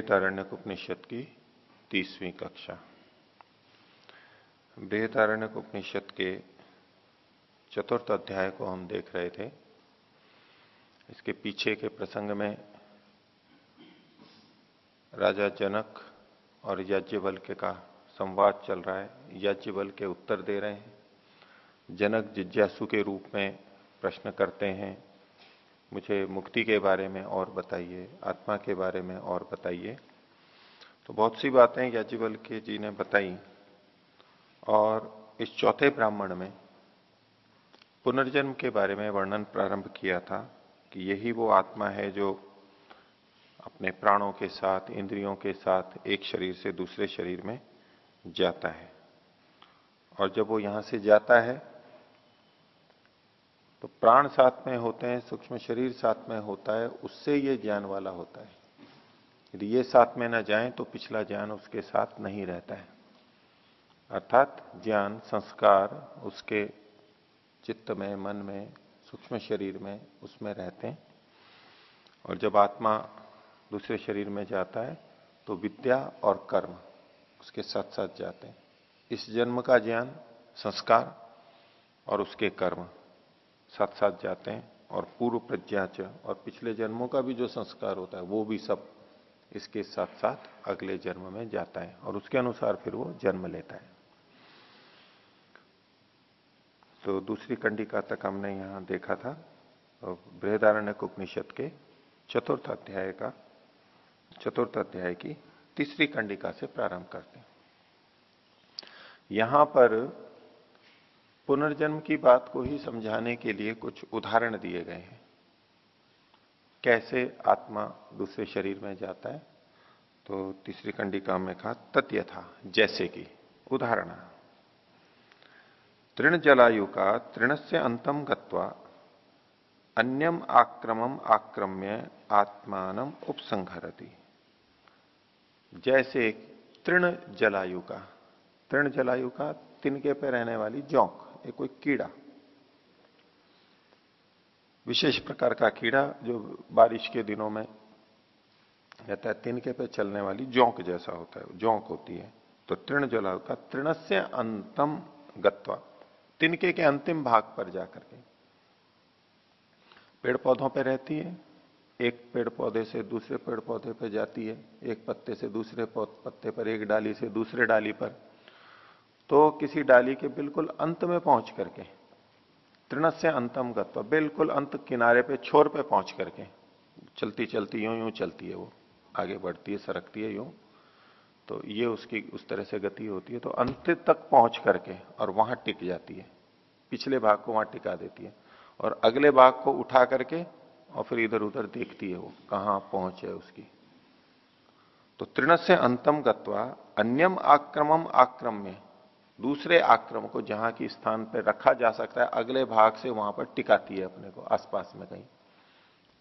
बृहदारण्य उपनिषद की तीसवीं कक्षा। बृहदारण्य उपनिषद के चतुर्थ अध्याय को हम देख रहे थे। इसके पीछे के प्रसंग में राजा जनक और याज्ञवल्क्य का संवाद चल रहा है। याज्ञवल के उत्तर दे रहे हैं। जनक जिज्ञासु के रूप में प्रश्न करते हैं मुझे मुक्ति के बारे में और बताइए, आत्मा के बारे में और बताइए। तो बहुत सी बातें याजीवल के जी ने बताई और इस चौथे ब्राह्मण में पुनर्जन्म के बारे में वर्णन प्रारंभ किया था कि यही वो आत्मा है जो अपने प्राणों के साथ, इंद्रियों के साथ एक शरीर से दूसरे शरीर में जाता है। और जब वो यहाँ से जाता है तो प्राण साथ में होते हैं, सूक्ष्म शरीर साथ में होता है, उससे ये ज्ञान वाला होता है। यदि ये साथ में ना जाए तो पिछला ज्ञान उसके साथ नहीं रहता है। अर्थात ज्ञान, संस्कार उसके चित्त में, मन में, सूक्ष्म शरीर में उसमें रहते हैं। और जब आत्मा दूसरे शरीर में जाता है तो विद्या और कर्म उसके साथ साथ जाते हैं। इस जन्म का ज्ञान, संस्कार और उसके कर्म। साथ साथ जाते हैं और पूर्व प्रज्ञाच और पिछले जन्मों का भी जो संस्कार होता है, वो भी सब इसके साथ साथ अगले जन्म में जाता है और उसके अनुसार फिर वो जन्म लेता है। तो दूसरी कंडिका तक हमने यहाँ देखा था बृहदारण्य उपनिषद के चतुर्थ अध्याय का, चतुर्थ अध्याय की तीसरी कंडिका से प्रारंभ करते हैं। यहाँ पर पुनर्जन्म की बात को ही समझाने के लिए कुछ उदाहरण दिए गए हैं। कैसे आत्मा दूसरे शरीर में जाता है? तो तीसरी कंडिका में कहा तथ्य था जैसे कि, उदाहरण। तृण जलायु का तृण से अंतम गत्वा, अन्यम आक्रमम आक्रम्य आत्मान उपसंहरती। जैसे तृण जलायु का, तृण जलायु का तिनके पे रहने वाली जौक। ये कोई कीड़ा। विशेष प्रकार का कीड़ा जो बारिश के दिनों में रहता है तिनके पे चलने वाली जोंक जैसा होता है, जोंक होती है तो तृण जला का तृण से अंतम गत्वा, तिनके के अंतिम भाग पर जाकर के। पेड़ पौधों पे रहती है, एक पेड़ पौधे से दूसरे पेड़ पौधे पर जाती है, एक पत्ते से दूसरे पत्ते पर, एक डाली से दूसरे डाली पर। तो किसी डाली के बिल्कुल अंत में पहुँच करके तृण से अंतम गत्व, बिल्कुल अंत किनारे पे, छोर पे पहुँच करके, चलती चलती, यूँ यूँ चलती है वो, आगे बढ़ती है, सरकती है, यूँ तो ये उसकी, उस तरह से गति होती है तो अंत तक पहुँच करके, और वहाँ टिक जाती है, पिछले भाग को वहाँ टिका देती है, और अगले भाग को उठा करके, और फिर इधर उधर देखती है वो, कहाँ पहुँच है उसकी। तो तृण से अंतम गत्वा, अन्यम आक्रमम आक्रम्य दूसरे आक्रम को जहाँ की स्थान पर रखा जा सकता है, अगले भाग से वहाँ पर टिकाती है अपने को, आसपास में कहीं।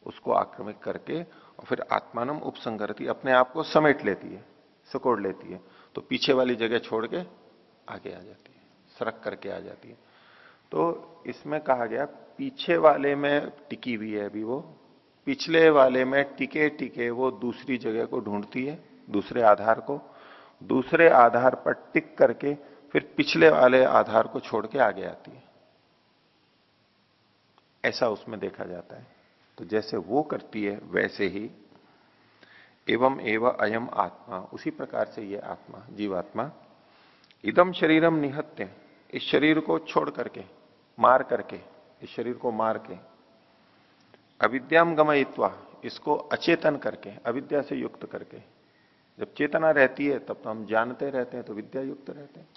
उसको आक्रमित करके और फिर आत्मानम उपसंगरती अपने आप को समेट लेती है, सकोड़ लेती है। तो पीछे वाली जगह छोड़ के आगे आ जाती है, सरक करके आ जाती है। तो इसमें कहा गया, पीछे वाले में टिकी हुई है अभी वो, पिछले वाले में टिके टिके वो दूसरी जगह को ढूंढती है, दूसरे आधार को, दूसरे आधार पर टिक करके फिर पिछले वाले आधार को छोड़ के आगे आती है। ऐसा उसमें देखा जाता है। तो जैसे वो करती है, वैसे ही एवं एवं अयम आत्मा, उसी प्रकार से ये आत्मा, जीवात्मा इदम शरीरम निहत्य इस शरीर को छोड़ करके, मार करके, इस शरीर को मार के अविद्याम गमयित्वा, इसको अचेतन करके, अविद्या से युक्त करके, जब चेतना रहती है, तब तो हम जानते रहते हैं तो विद्या युक्त रहते हैं।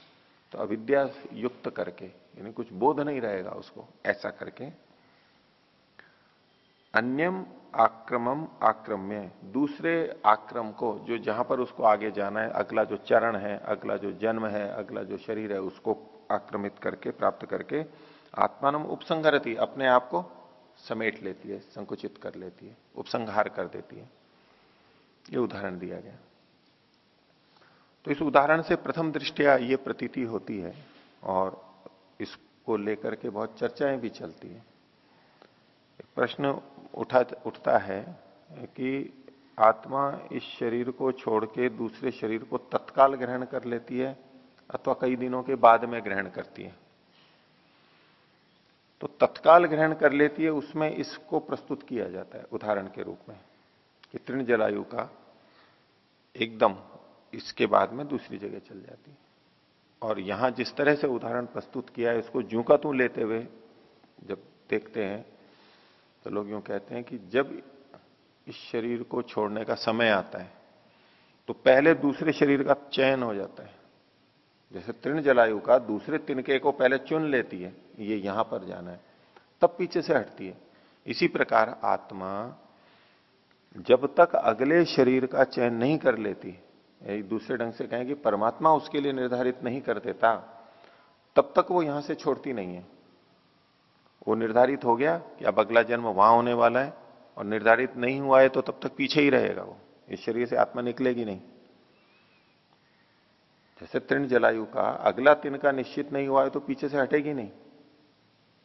तो अविद्या युक्त करके, यानी कुछ बोध नहीं रहेगा उसको, ऐसा करके। अन्यम आक्रमम आक्रम्य, दूसरे आक्रम को, जो जहाँ पर उसको आगे जाना है, अगला जो चरण है, अगला जो जन्म है, अगला जो शरीर है, उसको आक्रमित करके, प्राप्त करके आत्मानम उपसंहरती, अपने आप को समेट लेती है, संकुचित कर लेती है, उपसंहार कर देती है। ये उदाहरण दिया गया। तो इस उदाहरण से प्रथम दृष्टिया ये प्रतीति होती है और इसको लेकर के बहुत चर्चाएँ भी चलती है। प्रश्न उठा, उठता है कि आत्मा इस शरीर को छोड़ के दूसरे शरीर को तत्काल ग्रहण कर लेती है अथवा कई दिनों के बाद में ग्रहण करती है। तो तत्काल ग्रहण कर लेती है, उसमें इसको प्रस्तुत किया जाता है उदाहरण के रूप में कि तृण जलायु का एकदम इसके बाद में दूसरी जगह चल जाती है। और यहाँ जिस तरह से उदाहरण प्रस्तुत किया है इसको जू का तू लेते हुए जब देखते हैं तो लोग यूँ कहते हैं कि जब इस शरीर को छोड़ने का समय आता है तो पहले दूसरे शरीर का चयन हो जाता है। जैसे तृण जलायु का दूसरे तिनके को पहले चुन लेती है, ये यहाँ पर जाना है, तब पीछे से हटती है। इसी प्रकार आत्मा जब तक अगले शरीर का चयन नहीं कर लेती एक दूसरे ढंग से कहें कि परमात्मा उसके लिए निर्धारित नहीं कर देता तब तक वो यहाँ से छोड़ती नहीं है। वो निर्धारित हो गया कि अब अगला जन्म वहाँ होने वाला है, और निर्धारित नहीं हुआ है तो तब तक पीछे ही रहेगा वो, इस शरीर से आत्मा निकलेगी नहीं। जैसे तृण जलायु का अगला तिनका निश्चित नहीं हुआ है तो पीछे से हटेगी नहीं।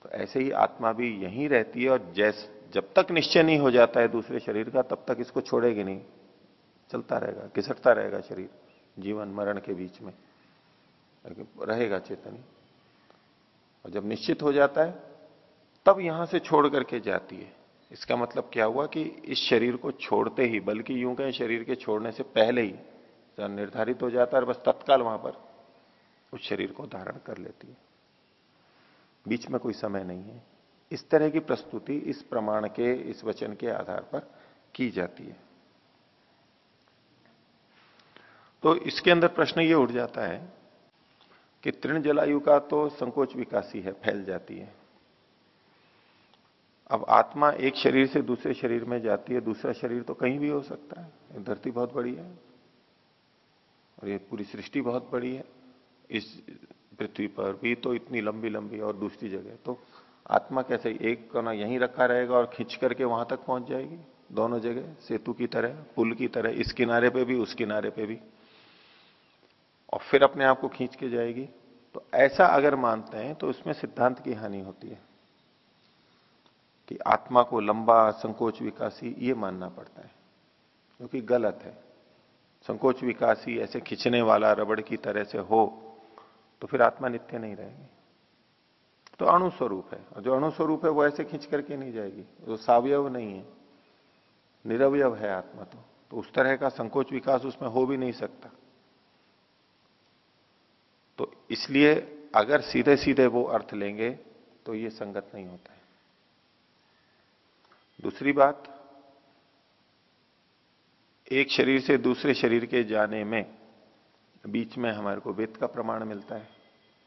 तो ऐसे ही आत्मा भी यहीं रहती है, और जैस, जब तक निश्चय नहीं हो जाता है दूसरे शरीर का, तब तक इसको छोड़ेगी नहीं। चलता रहेगा, घिसटता रहेगा शरीर, जीवन मरण के बीच में। रहेगा चेतन। और जब निश्चित हो जाता है, तब यहाँ से छोड़ करके जाती है। इसका मतलब क्या हुआ कि इस शरीर को छोड़ते ही, बल्कि यूँ कहें शरीर के छोड़ने से पहले ही निर्धारित हो जाता है और बस तत्काल वहाँ पर उस शरीर को धारण कर लेती है। बीच में कोई समय नहीं है। इस तरह की प्रस्तुति इस प्रमाण के, इस वचन के आधार पर की जाती है। तो इसके अंदर प्रश्न ये उठ जाता है कि तृण जलायु का तो संकोच विकासी है, फैल जाती है। अब आत्मा एक शरीर से दूसरे शरीर में जाती है, दूसरा शरीर तो कहीं भी हो सकता है। धरती बहुत बड़ी है और ये पूरी सृष्टि बहुत बड़ी है। इस पृथ्वी पर भी तो इतनी लंबी लंबी और दूसरी जगह। तो आत्मा कैसे एक कोना यहीं रखा रहेगा और खींच करके वहाँ तक पहुँच जाएगी? दोनों जगह, सेतु की तरह, पुल की तरह, इस किनारे पे भी, उस किनारे पे भी। और फिर अपने आप को खींच के जाएगी। तो ऐसा अगर मानते हैं तो उसमें सिद्धांत की हानि होती है कि आत्मा को लंबा, संकोच विकासी ये मानना पड़ता है, क्योंकि गलत है। संकोच विकासी ऐसे खींचने वाला, रबड़ की तरह से हो तो फिर आत्मा नित्य नहीं रहेगी। तो अणुस्वरूप है, और जो अणुस्वरूप है, वो ऐसे खींच करके नहीं जाएगी। वो सावयव नहीं है, निरवयव है आत्मा तो तो उस तरह का संकोच विकास उसमें हो भी नहीं सकता। इसलिए अगर सीधे सीधे वो अर्थ लेंगे तो ये संगत नहीं होता है। दूसरी बात, एक शरीर से दूसरे शरीर के जाने में बीच में हमारे को वेद का प्रमाण मिलता है।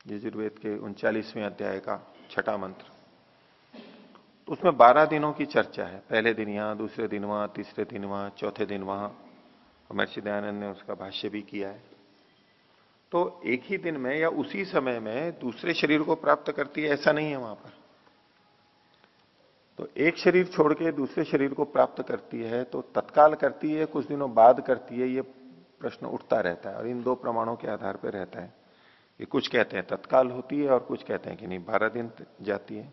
यजुर्वेद के उनचालीसवें अध्याय का छठा मंत्र। तो उसमें बारह दिनों की चर्चा है। पहले दिन यहाँ, दूसरे दिन वहाँ, तीसरे दिन वहाँ, चौथे दिन वहाँ। महर्षि दयानंद ने उसका भाष्य भी किया है। तो एक ही दिन में या उसी समय में दूसरे शरीर को प्राप्त करती है, ऐसा नहीं है वहाँ पर। तो एक शरीर छोड़ के दूसरे शरीर को प्राप्त करती है तो तत्काल करती है, कुछ दिनों बाद करती है, ये प्रश्न उठता रहता है और इन दो प्रमाणों के आधार पर रहता है। ये कुछ कहते हैं, तत्काल होती है और कुछ कहते हैं कि नहीं, बारह दिन जाती है।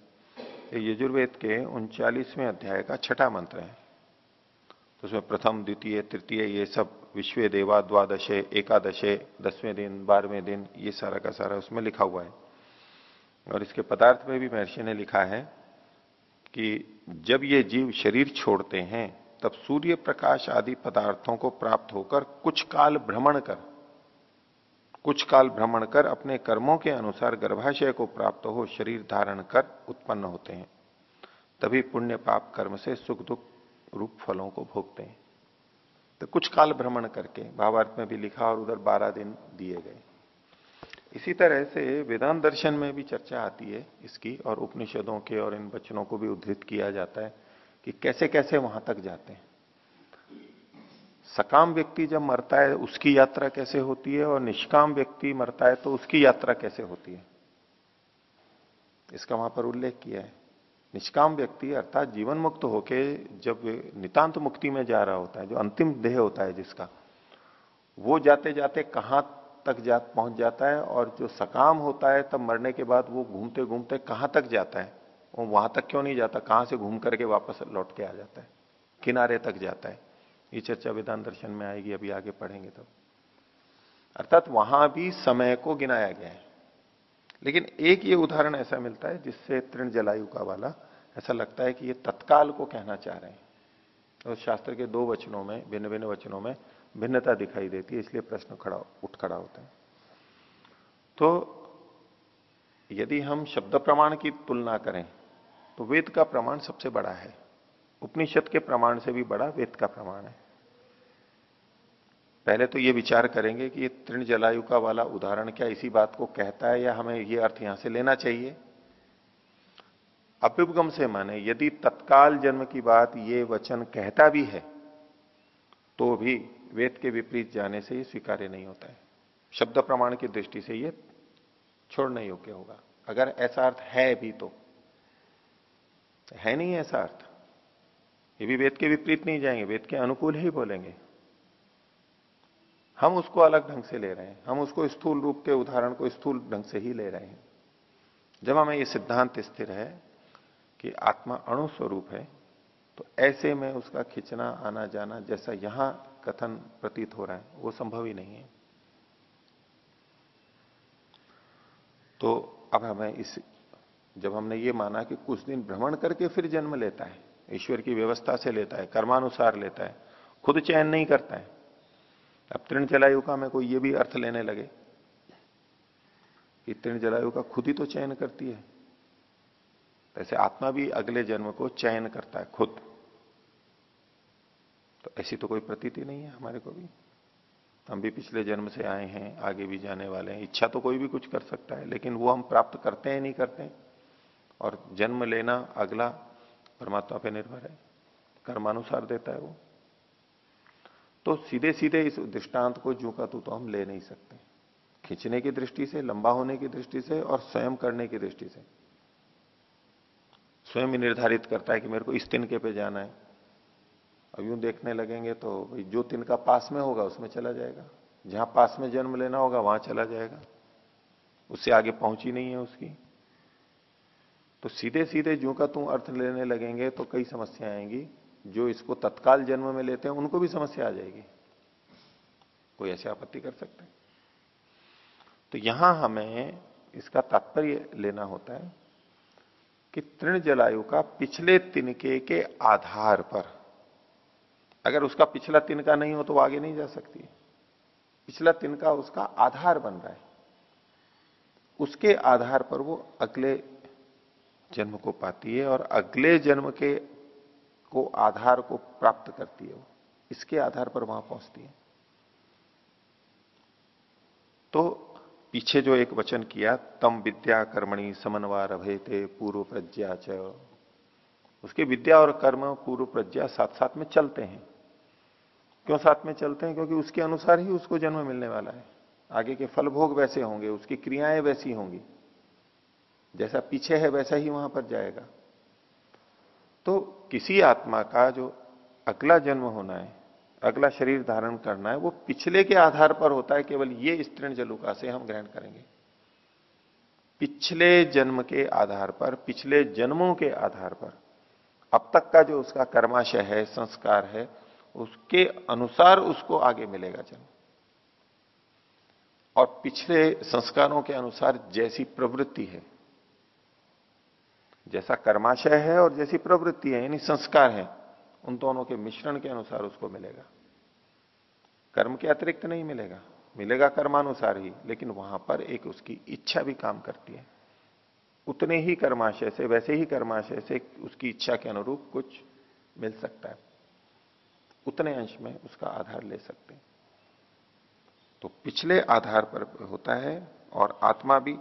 यजुर्वेद के उनचालीसवें अध्याय का छठा मंत्र है। तो उसमें प्रथम, द्वितीय, तृतीय, ये सब विश्व देवा द्वादशे, एकादशे, दसवें दिन, बारहवें दिन, ये सारा का सारा उसमें लिखा हुआ है। और इसके पदार्थ में भी महर्षि ने लिखा है कि जब ये जीव शरीर छोड़ते हैं, तब सूर्य प्रकाश आदि पदार्थों को प्राप्त होकर कुछ काल भ्रमण कर, कुछ काल भ्रमण कर अपने कर्मों के अनुसार गर्भाशय को प्राप्त हो, शरीर धारण कर उत्पन्न होते हैं। तभी पुण्य पाप कर्म से सुख दुख रूप फलों को भोगते हैं। तो कुछ काल भ्रमण करके भावार्थ में भी लिखा और उधर बारह दिन दिए गए। इसी तरह से वेदांत दर्शन में भी चर्चा आती है इसकी और उपनिषदों के और इन वचनों को भी उद्धृत किया जाता है कि कैसे कैसे वहाँ तक जाते हैं। सकाम व्यक्ति जब मरता है, उसकी यात्रा कैसे होती है और निष्काम व्यक्ति मरता है तो उसकी यात्रा कैसे होती है? इसका वहाँ पर उल्लेख किया है। निष्काम व्यक्ति अर्थात जीवन मुक्त होके जब नितांत मुक्ति में जा रहा होता है, जो अंतिम देह होता है जिसका, वो जाते जाते कहाँ तक जा, पहुँच जाता है और जो सकाम होता है तब मरने के बाद वो घूमते घूमते कहाँ तक जाता है? वो वहाँ तक क्यों नहीं जाता? कहाँ से घूम करके वापस लौट के आ जाता है? किनारे तक जाता है। ये चर्चा वेदांत दर्शन में आएगी, अभी आगे पढ़ेंगे तो अर्थात वहाँ भी समय को गिनाया गया है। लेकिन एक ये उदाहरण ऐसा मिलता है जिससे तृण जलायु का वाला ऐसा लगता है कि ये तत्काल को कहना चाह रहे हैं। तो शास्त्र के दो वचनों में भिन्न भिन्न वचनों में भिन्नता दिखाई देती है, इसलिए प्रश्न खड़ा, उठ खड़ा होता है। तो यदि हम शब्द प्रमाण की तुलना करें तो वेद का प्रमाण सबसे बड़ा है। उपनिषद के प्रमाण से भी बड़ा वेद का प्रमाण है। पहले तो ये विचार करेंगे कि ये तृण जलायु का वाला उदाहरण क्या इसी बात को कहता है या हमें ये अर्थ यहाँ से लेना चाहिए? अभ्युपगम से माने, यदि तत्काल जन्म की बात ये वचन कहता भी है तो भी वेद के विपरीत जाने से ये स्वीकार्य नहीं होता है। शब्द प्रमाण की दृष्टि से ये छोड़ने योग्य होगा। अगर ऐसा अर्थ है भी तो। है नहीं ऐसा अर्थ? ये भी वेद के विपरीत नहीं जाएँगे, वेद के अनुकूल ही बोलेंगे। हम उसको अलग ढंग से ले रहे हैं। हम उसको स्थूल रूप के उदाहरण को स्थूल ढंग से ही ले रहे हैं। जब हमें ये सिद्धांत स्थिर है कि आत्मा अणु स्वरूप है तो ऐसे में उसका खिंचना आना जाना जैसा यहाँ कथन प्रतीत हो रहा है, वो संभव ही नहीं है। तो अब हमें इस, जब हमने ये माना कि कुछ दिन भ्रमण करके फिर जन्म लेता है, ईश्वर की व्यवस्था से लेता है, कर्मानुसार लेता है, खुद चयन नहीं करता है अब तृण जलायु का में कोई ये भी अर्थ लेने लगे कि तृण जलायु का खुद ही तो चयन करती है। ऐसे आत्मा भी अगले जन्म को चयन करता है खुद। तो ऐसी तो कोई प्रतीति नहीं है हमारे को भी। हम भी पिछले जन्म से आए हैं, आगे भी जाने वाले हैं। इच्छा तो कोई भी कुछ कर सकता है, लेकिन वो हम प्राप्त करते हैं, नहीं करते हैं। और जन्म लेना अगला परमात्मा पे निर्भर है। कर्मानुसार देता है वो। तो सीधे सीधे इस दृष्टांत को जू का तू तो हम ले नहीं सकते। खींचने की दृष्टि से, लंबा होने की दृष्टि से और स्वयं करने की दृष्टि से। स्वयं ही निर्धारित करता है कि मेरे को इस तिनके पे जाना है। अब यूँ देखने लगेंगे तो भाई जो तिनका पास में होगा उसमें चला जाएगा। जहाँ पास में जन्म लेना होगा, वहाँ चला जाएगा। उससे आगे पहुँची नहीं है उसकी। तो सीधे सीधे जो का तू अर्थ लेने लगेंगे तो कई समस्या आएँगी। जो इसको तत्काल जन्म में लेते हैं, उनको भी समस्या आ जाएगी। कोई ऐसी आपत्ति कर सकते हैं? तो यहाँ हमें इसका तात्पर्य लेना होता है कि तृण जलायु का पिछले तिनके के आधार पर, अगर उसका पिछला तिनका नहीं हो तो वो आगे नहीं जा सकती पिछला तिनका उसका आधार बन रहा है। उसके आधार पर वो अगले जन्म को पाती है और अगले जन्म के को आधार को प्राप्त करती है वो। इसके आधार पर वहाँ पहुँचती है। तो पीछे जो एक वचन किया, तम विद्या कर्मणि समन्वार अभेते पूर्व प्रज्ञा च। उसके विद्या और कर्म पूर्व प्रज्ञा साथ साथ में चलते हैं। क्यों साथ में चलते हैं? क्योंकि उसके अनुसार ही उसको जन्म मिलने वाला है। आगे के फल भोग वैसे होंगे, उसकी क्रियाएँ वैसी होंगी। जैसा पीछे है, वैसा ही वहाँ पर जाएगा। तो किसी आत्मा का जो अगला जन्म होना है, अगला शरीर धारण करना है, वो पिछले के आधार पर होता है, केवल ये स्त्रीण जलुका से हम ग्रहण करेंगे। पिछले जन्म के आधार पर, पिछले जन्मों के आधार पर, अब तक का जो उसका कर्माशय है, संस्कार है, उसके अनुसार उसको आगे मिलेगा जन्म। और पिछले संस्कारों के अनुसार जैसी प्रवृत्ति है जैसा कर्माशय है और जैसी प्रवृत्ति है, यानी संस्कार है, उन दोनों के मिश्रण के अनुसार उसको मिलेगा। कर्म के अतिरिक्त नहीं मिलेगा। मिलेगा कर्मानुसार ही, लेकिन वहाँ पर एक उसकी इच्छा भी काम करती है। उतने ही कर्माशय से, वैसे ही कर्माशय से उसकी इच्छा के अनुरूप कुछ मिल सकता है। उतने अंश में उसका आधार ले सकते हैं। तो पिछले आधार पर होता है और आत्मा भी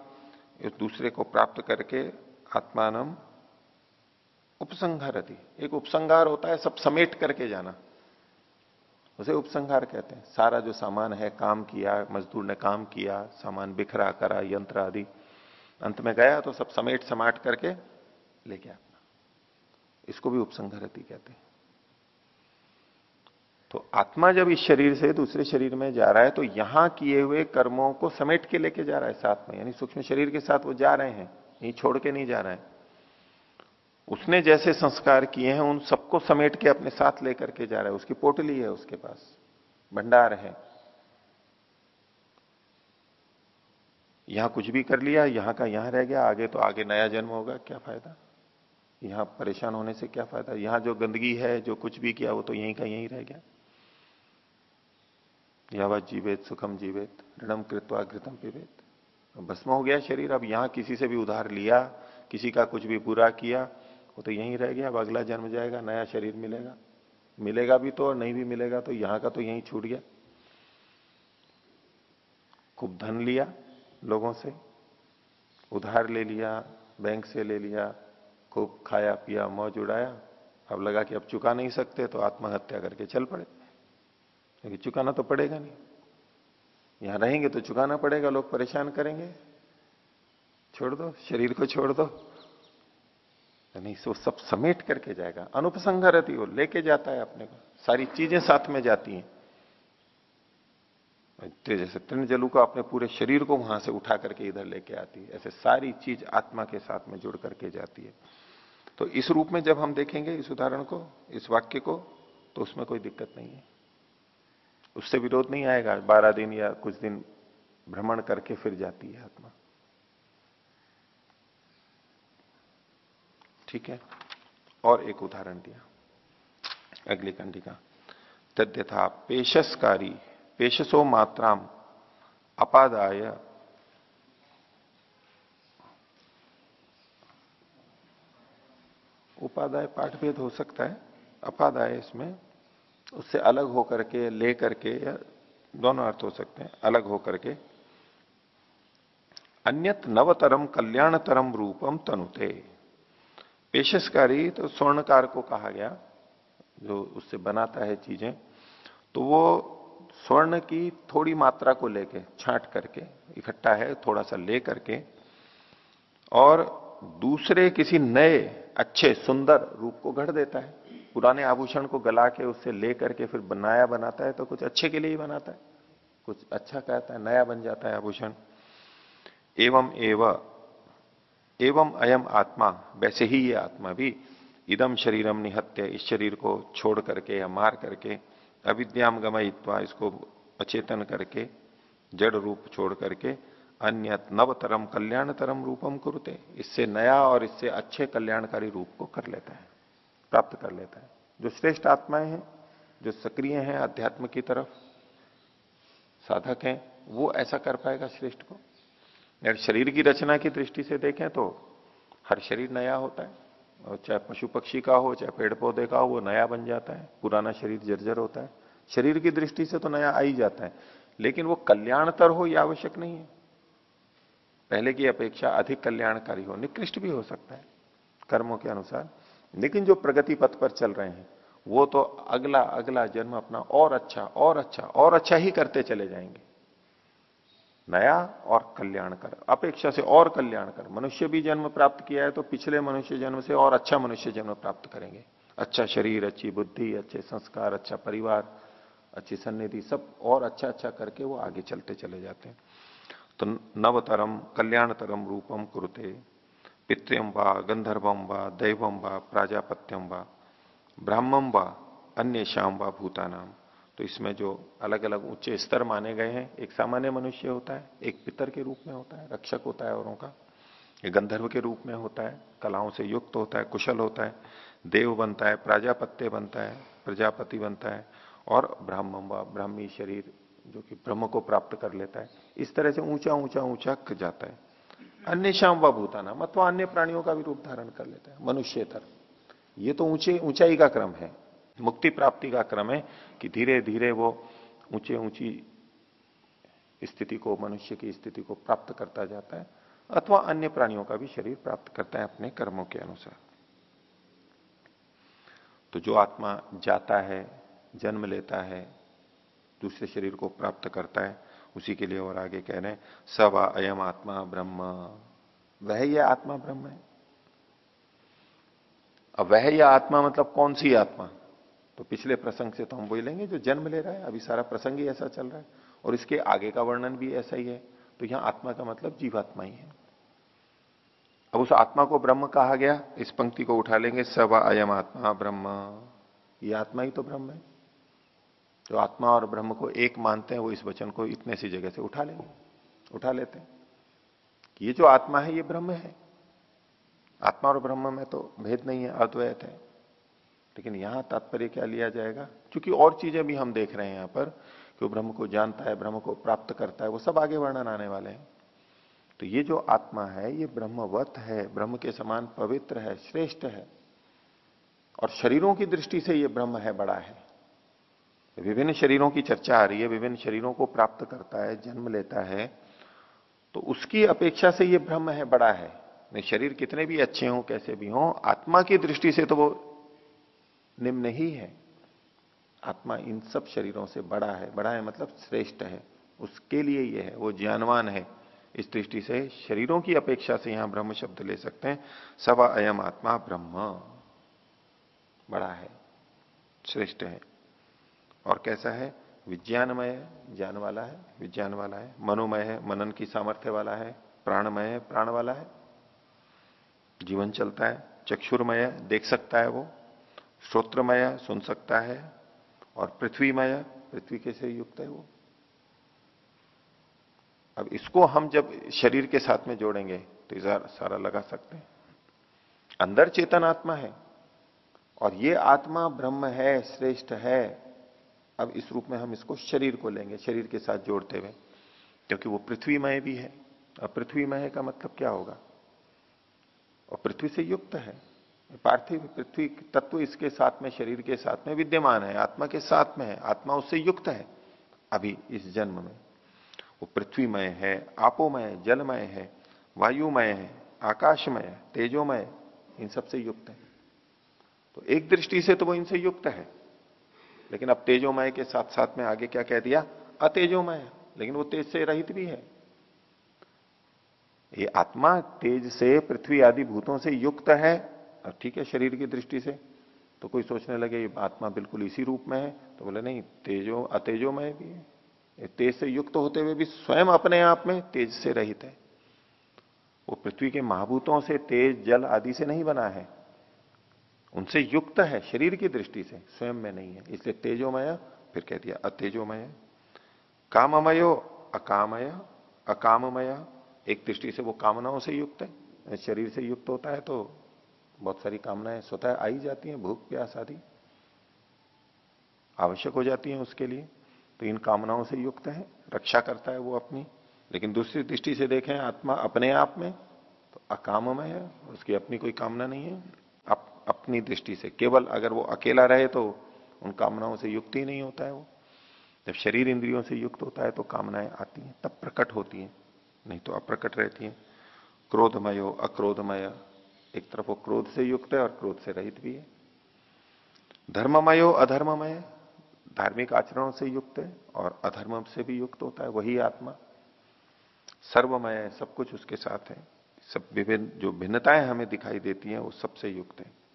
इस दूसरे को प्राप्त करके आत्मानम उपसंहारति। एक उपसंहार होता है, सब समेट करके जाना। उसे उपसंहार कहते हैं। सारा जो सामान है, काम किया, मजदूर ने काम किया, सामान बिखरा, करा, यंत्र आदि, अंत में गया तो सब समेट, समाट करके लेके गया इसको भी उपसंहारति कहते हैं। तो आत्मा जब इस शरीर से दूसरे शरीर में जा रहा है तो यहाँ किए हुए कर्मों को समेट के लेके जा रहा है साथ में। यानी सूक्ष्म शरीर के साथ वो जा रहे हैं। यही छोड़ के नहीं जा रहा है। उसने जैसे संस्कार किए हैं, उन सबको समेट के अपने साथ लेकर के जा रहा है। उसकी पोटली है उसके पास, भंडार है। यहाँ कुछ भी कर लिया, यहाँ का यहाँ रह गया, आगे तो आगे नया जन्म होगा, क्या फ़ायदा? यहाँ परेशान होने से क्या फ़ायदा? यहाँ जो गंदगी है, जो कुछ भी किया, वो तो यहीं का यहीं रह गया। यावत जीवेत, सुखम जीवेत, ऋणम कृत्वा घृतम पिवेत भस्म हो गया शरीर, अब यहाँ किसी से भी उधार लिया, किसी का कुछ भी बुरा किया, वो तो यहीं रह गया, अब अगला जन्म जाएगा, नया शरीर मिलेगा। मिलेगा भी तो और नहीं भी मिलेगा तो यहाँ का तो यहीं छूट गया। खूब धन लिया लोगों से, उधार ले लिया, बैंक से ले लिया, खूब खाया पिया, मौज उड़ाया, अब लगा कि अब चुका नहीं सकते तो आत्महत्या करके चल पड़े। क्योंकि चुकाना तो पड़ेगा नहीं। यहाँ रहेंगे तो चुकाना पड़ेगा, लोग परेशान करेंगे। छोड़ दो, शरीर को छोड़ दो। नहीं वो सब समेट करके जाएगा। अनुपसंगरती वो लेके जाता है अपने को। सारी चीज़ें साथ में जाती हैं। जैसे तृण जलू को अपने पूरे शरीर को वहाँ से उठा करके इधर लेके आती है। ऐसे सारी चीज़ आत्मा के साथ में जुड़ करके जाती है। तो इस रूप में जब हम देखेंगे इस उदाहरण को, इस वाक्य को तो उसमें कोई दिक्कत नहीं है। उससे विरोध नहीं आएगा। बारह दिन या कुछ दिन भ्रमण करके फिर जाती है आत्मा। ठीक है? और एक उदाहरण दिया। अगली कंडिका। तद्यथा पेशसकारी, पेशसो मात्राम, अपादाय। उपादाय पाठभेद हो सकता है। अपादाय इसमें उससे अलग होकर के ले करके या दोनों अर्थ हो सकते हैं, अलग होकर के। अन्यत नवतरम कल्याणतरम रूपम तनुते। पेशसकारी तो स्वर्णकार को कहा गया, जो उससे बनाता है चीज़ें तो वो स्वर्ण की थोड़ी मात्रा को लेके, छांट करके, इकट्ठा है, थोड़ा सा ले करके, और दूसरे किसी नए, अच्छे, सुंदर रूप को घड़ देता है। पुराने आभूषण को गला के उससे ले करके फिर बनाया बनाता है तो कुछ अच्छे के लिए ही बनाता है। कुछ अच्छा कहता है, नया बन जाता है आभूषण। एवं एव, एवं अयम आत्मा, वैसे ही ये आत्मा भी इदम शरीरम निहत्य, इस शरीर को छोड़ करके या मार करके अविद्याम गमयित्वा इसको अचेतन करके, जड़ रूप छोड़ करके अन्य नवतरम कल्याणतरम रूपम कुरुते। इससे नया और इससे अच्छे कल्याणकारी रूप को कर लेता है। प्राप्त कर लेता है। जो श्रेष्ठ आत्माएँ हैं, जो सक्रिय हैं अध्यात्म की तरफ़, साधक हैं, वो ऐसा कर पाएगा श्रेष्ठ को? अगर शरीर की रचना की दृष्टि से देखें तो हर शरीर नया होता है। और चाहे पशु पक्षी का हो, चाहे पेड़ पौधे का हो, वो नया बन जाता है। पुराना शरीर जर्जर होता है। शरीर की दृष्टि से तो नया आ ही जाता है। लेकिन वो कल्याणतर हो यह आवश्यक नहीं है। पहले की अपेक्षा अधिक कल्याणकारी हो, निकृष्ट भी हो सकता है कर्मों के अनुसार। लेकिन जो प्रगति पथ पर चल रहे हैं, वो तो अगला अगला जन्म अपना और अच्छा और अच्छा और अच्छा ही करते चले जाएँगे। नया और कल्याण कर अपेक्षा से और कल्याण कर मनुष्य भी जन्म प्राप्त किया है तो पिछले मनुष्य जन्म से और अच्छा मनुष्य जन्म प्राप्त करेंगे। अच्छा शरीर, अच्छी बुद्धि, अच्छे संस्कार अच्छा परिवार, अच्छी सन्निधि, सब और अच्छा अच्छा करके वो आगे चलते चले जाते हैं। तो नवतरम, कल्याणतरम रूपम कुरुते। पितृम व गंधर्वम व दैवम व प्राजापत्यम व ब्राह्मम व अन्य श्याम व भूतानाम तो इसमें जो अलग अलग ऊँचे स्तर माने गए हैं, एक सामान्य मनुष्य होता है, एक पितर के रूप में होता है, रक्षक होता है औरों का, एक गंधर्व के रूप में होता है, कलाओं से युक्त होता है, कुशल होता है, देव बनता है, प्राजापत्य बनता है, प्रजापति बनता है, और ब्राह्मण ब्राह्मी शरीर जो कि ब्रह्म को प्राप्त कर लेता है, इस तरह से ऊँचा ऊँचा ऊँचा जाता है। अन्य श्याम व भूताना अथवा अन्य प्राणियों का भी रूप धारण कर लेता है, मनुष्यतर। ये तो ऊँचे, ऊंचाई का क्रम है, मुक्ति प्राप्ति का क्रम है कि धीरे धीरे वो ऊँचे ऊँची स्थिति को, मनुष्य की स्थिति को प्राप्त करता जाता है, अथवा अन्य प्राणियों का भी शरीर प्राप्त करता है अपने कर्मों के अनुसार। तो जो आत्मा जाता है, जन्म लेता है, दूसरे शरीर को प्राप्त करता है उसी के लिए और आगे कह रहे हैं सब अयम आत्मा ब्रह्म। वह यह आत्मा ब्रह्म है। अब वह यह आत्मा मतलब कौन सी आत्मा? तो पिछले प्रसंग से तो हम बोलेंगे जो जन्म ले रहा है। अभी सारा प्रसंग ही ऐसा चल रहा है और इसके आगे का वर्णन भी ऐसा ही है। तो यहाँ आत्मा का मतलब जीवात्मा ही है। अब उस आत्मा को ब्रह्म कहा गया। इस पंक्ति को उठा लेंगे सब अयम आत्मा ब्रह्म। ये आत्मा ही तो ब्रह्म है। जो आत्मा और ब्रह्म को एक मानते हैं, वो इस वचन को इतने सी जगह से उठा लेंगे, उठा लेते हैं। कि ये जो आत्मा है, ये ब्रह्म है। आत्मा और ब्रह्म में तो भेद नहीं है, अद्वैत है। लेकिन यहाँ तात्पर्य क्या लिया जाएगा? क्योंकि और चीज़ें भी हम देख रहे हैं यहाँ पर, कि वो ब्रह्म को जानता है, ब्रह्म को प्राप्त करता है, वो सब आगे वर्णन आने वाले हैं। तो ये जो आत्मा है, ये ब्रह्मवत है, ब्रह्म के समान पवित्र है, श्रेष्ठ है। और शरीरों की दृष्टि से ये ब्रह्म है, बड़ा है। विभिन्न शरीरों की चर्चा आ रही है, विभिन्न शरीरों को प्राप्त करता है, जन्म लेता है तो उसकी अपेक्षा से ये ब्रह्म है, बड़ा है। नहीं, शरीर कितने भी अच्छे हों, कैसे भी हों, आत्मा की दृष्टि से तो वो निम्न ही है। आत्मा इन सब शरीरों से बड़ा है बड़ा है मतलब श्रेष्ठ है, उसके लिए ये है, वो ज्ञानवान है। इस दृष्टि से शरीरों की अपेक्षा से यहाँ ब्रह्म शब्द ले सकते हैं, सवा अयम आत्मा ब्रह्म। बड़ा है, श्रेष्ठ है। और कैसा है? विज्ञानमय ज्ञान वाला है, विज्ञान वाला है। मनोमय है, मनन की सामर्थ्य वाला है, प्राणमय है, प्राण वाला है। जीवन चलता है, चक्षुरमय देख सकता है वो, श्रोत्रमय सुन सकता है, और पृथ्वीमय, पृथ्वी कैसे युक्त है वो। अब इसको हम जब शरीर के साथ में जोड़ेंगे तो इधर सारा लगा सकते हैं। अंदर चेतन आत्मा है, और ये आत्मा ब्रह्म है, श्रेष्ठ है अब इस रूप में हम इसको शरीर को लेंगे, शरीर के साथ जोड़ते हुए। क्योंकि वो पृथ्वीमय भी है। अब पृथ्वीमय का मतलब क्या होगा? और पृथ्वी से युक्त है। पार्थिव पृथ्वी तत्व इसके साथ में, शरीर के साथ में विद्यमान है, आत्मा के साथ में है, आत्मा उससे युक्त है अभी इस जन्म में। वो पृथ्वीमय है, आपोमय, जलमय है, वायुमय है, आकाशमय, तेजोमय, इन सबसे युक्त है। तो एक दृष्टि से तो वो इनसे युक्त है। लेकिन अब तेजोमय के साथ साथ में आगे क्या कह दिया? अतेजोमय। लेकिन वो तेज से रहित भी है। ये आत्मा तेज से पृथ्वी आदि भूतों से युक्त है। अब ठीक है, शरीर की दृष्टि से। तो कोई सोचने लगे, ये आत्मा बिल्कुल इसी रूप में है। तो बोले, नहीं, तेजो, अतेजोमय भी है। ये तेज से युक्त होते हुए भी स्वयं अपने आप में तेज से रहित है। वो पृथ्वी के महाभूतों से तेज जल आदि से नहीं बना है। उनसे युक्त है, शरीर की दृष्टि से, स्वयं में नहीं है। इसलिए तेजोमय, फिर कह दिया, अतेजोमय। काममयो, अकामय, अकाममय। एक दृष्टि से वो कामनाओं से युक्त है, शरीर से युक्त होता है तो बहुत सारी कामनाएँ स्वतः आई जाती हैं, भूख, प्यास आदि। आवश्यक हो जाती हैं उसके लिए। तो इन कामनाओं से युक्त है, रक्षा करता है वो अपनी। लेकिन दूसरी दृष्टि से देखें, आत्मा अपने आप में तो अकाममय है, उसकी अपनी कोई कामना नहीं है। अपनी दृष्टि से। केवल अगर वो अकेला रहे तो उन कामनाओं से युक्त ही नहीं होता है वो। जब शरीर इंद्रियों से युक्त होता है तो कामनाएँ आती हैं, तब प्रकट होती हैं, नहीं तो अप्रकट रहती हैं। क्रोधमयो, अक्रोधमय, एक तरफ़ वो क्रोध से युक्त है और क्रोध से रहित भी है। धर्ममयो, अधर्ममय, धार्मिक आचरणों से युक्त है और अधर्म से भी युक्त होता है, वही आत्मा। सर्वमय है सब कुछ उसके साथ है। सब विभिन्न, जो भिन्नताएँ हमें दिखाई देती हैं, वो सबसे युक्त है।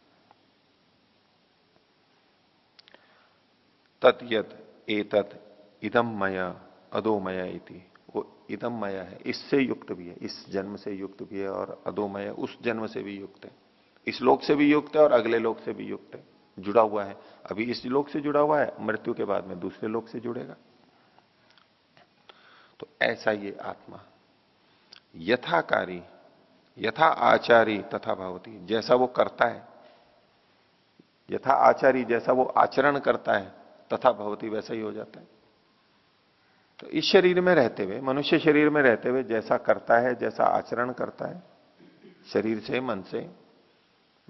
तत् एतत इदम मय अदोमय इति। वो इदम मय है, इससे युक्त भी है, इस जन्म से युक्त भी है और अदोमय उस जन्म से भी युक्त है। इस लोक से भी युक्त है और अगले लोक से भी युक्त है। जुड़ा हुआ है। अभी इस लोक से जुड़ा हुआ है, मृत्यु के बाद में दूसरे लोक से जुड़ेगा। तो ऐसा ये आत्मा। यथाकारी, यथा आचारी तथा भावती, जैसा वो करता है, यथा आचारी जैसा वो आचरण करता है तथा भवती वैसा ही हो जाता है। तो इस शरीर में रहते हुए, मनुष्य शरीर में रहते हुए जैसा करता है, जैसा आचरण करता है, शरीर से, मन से,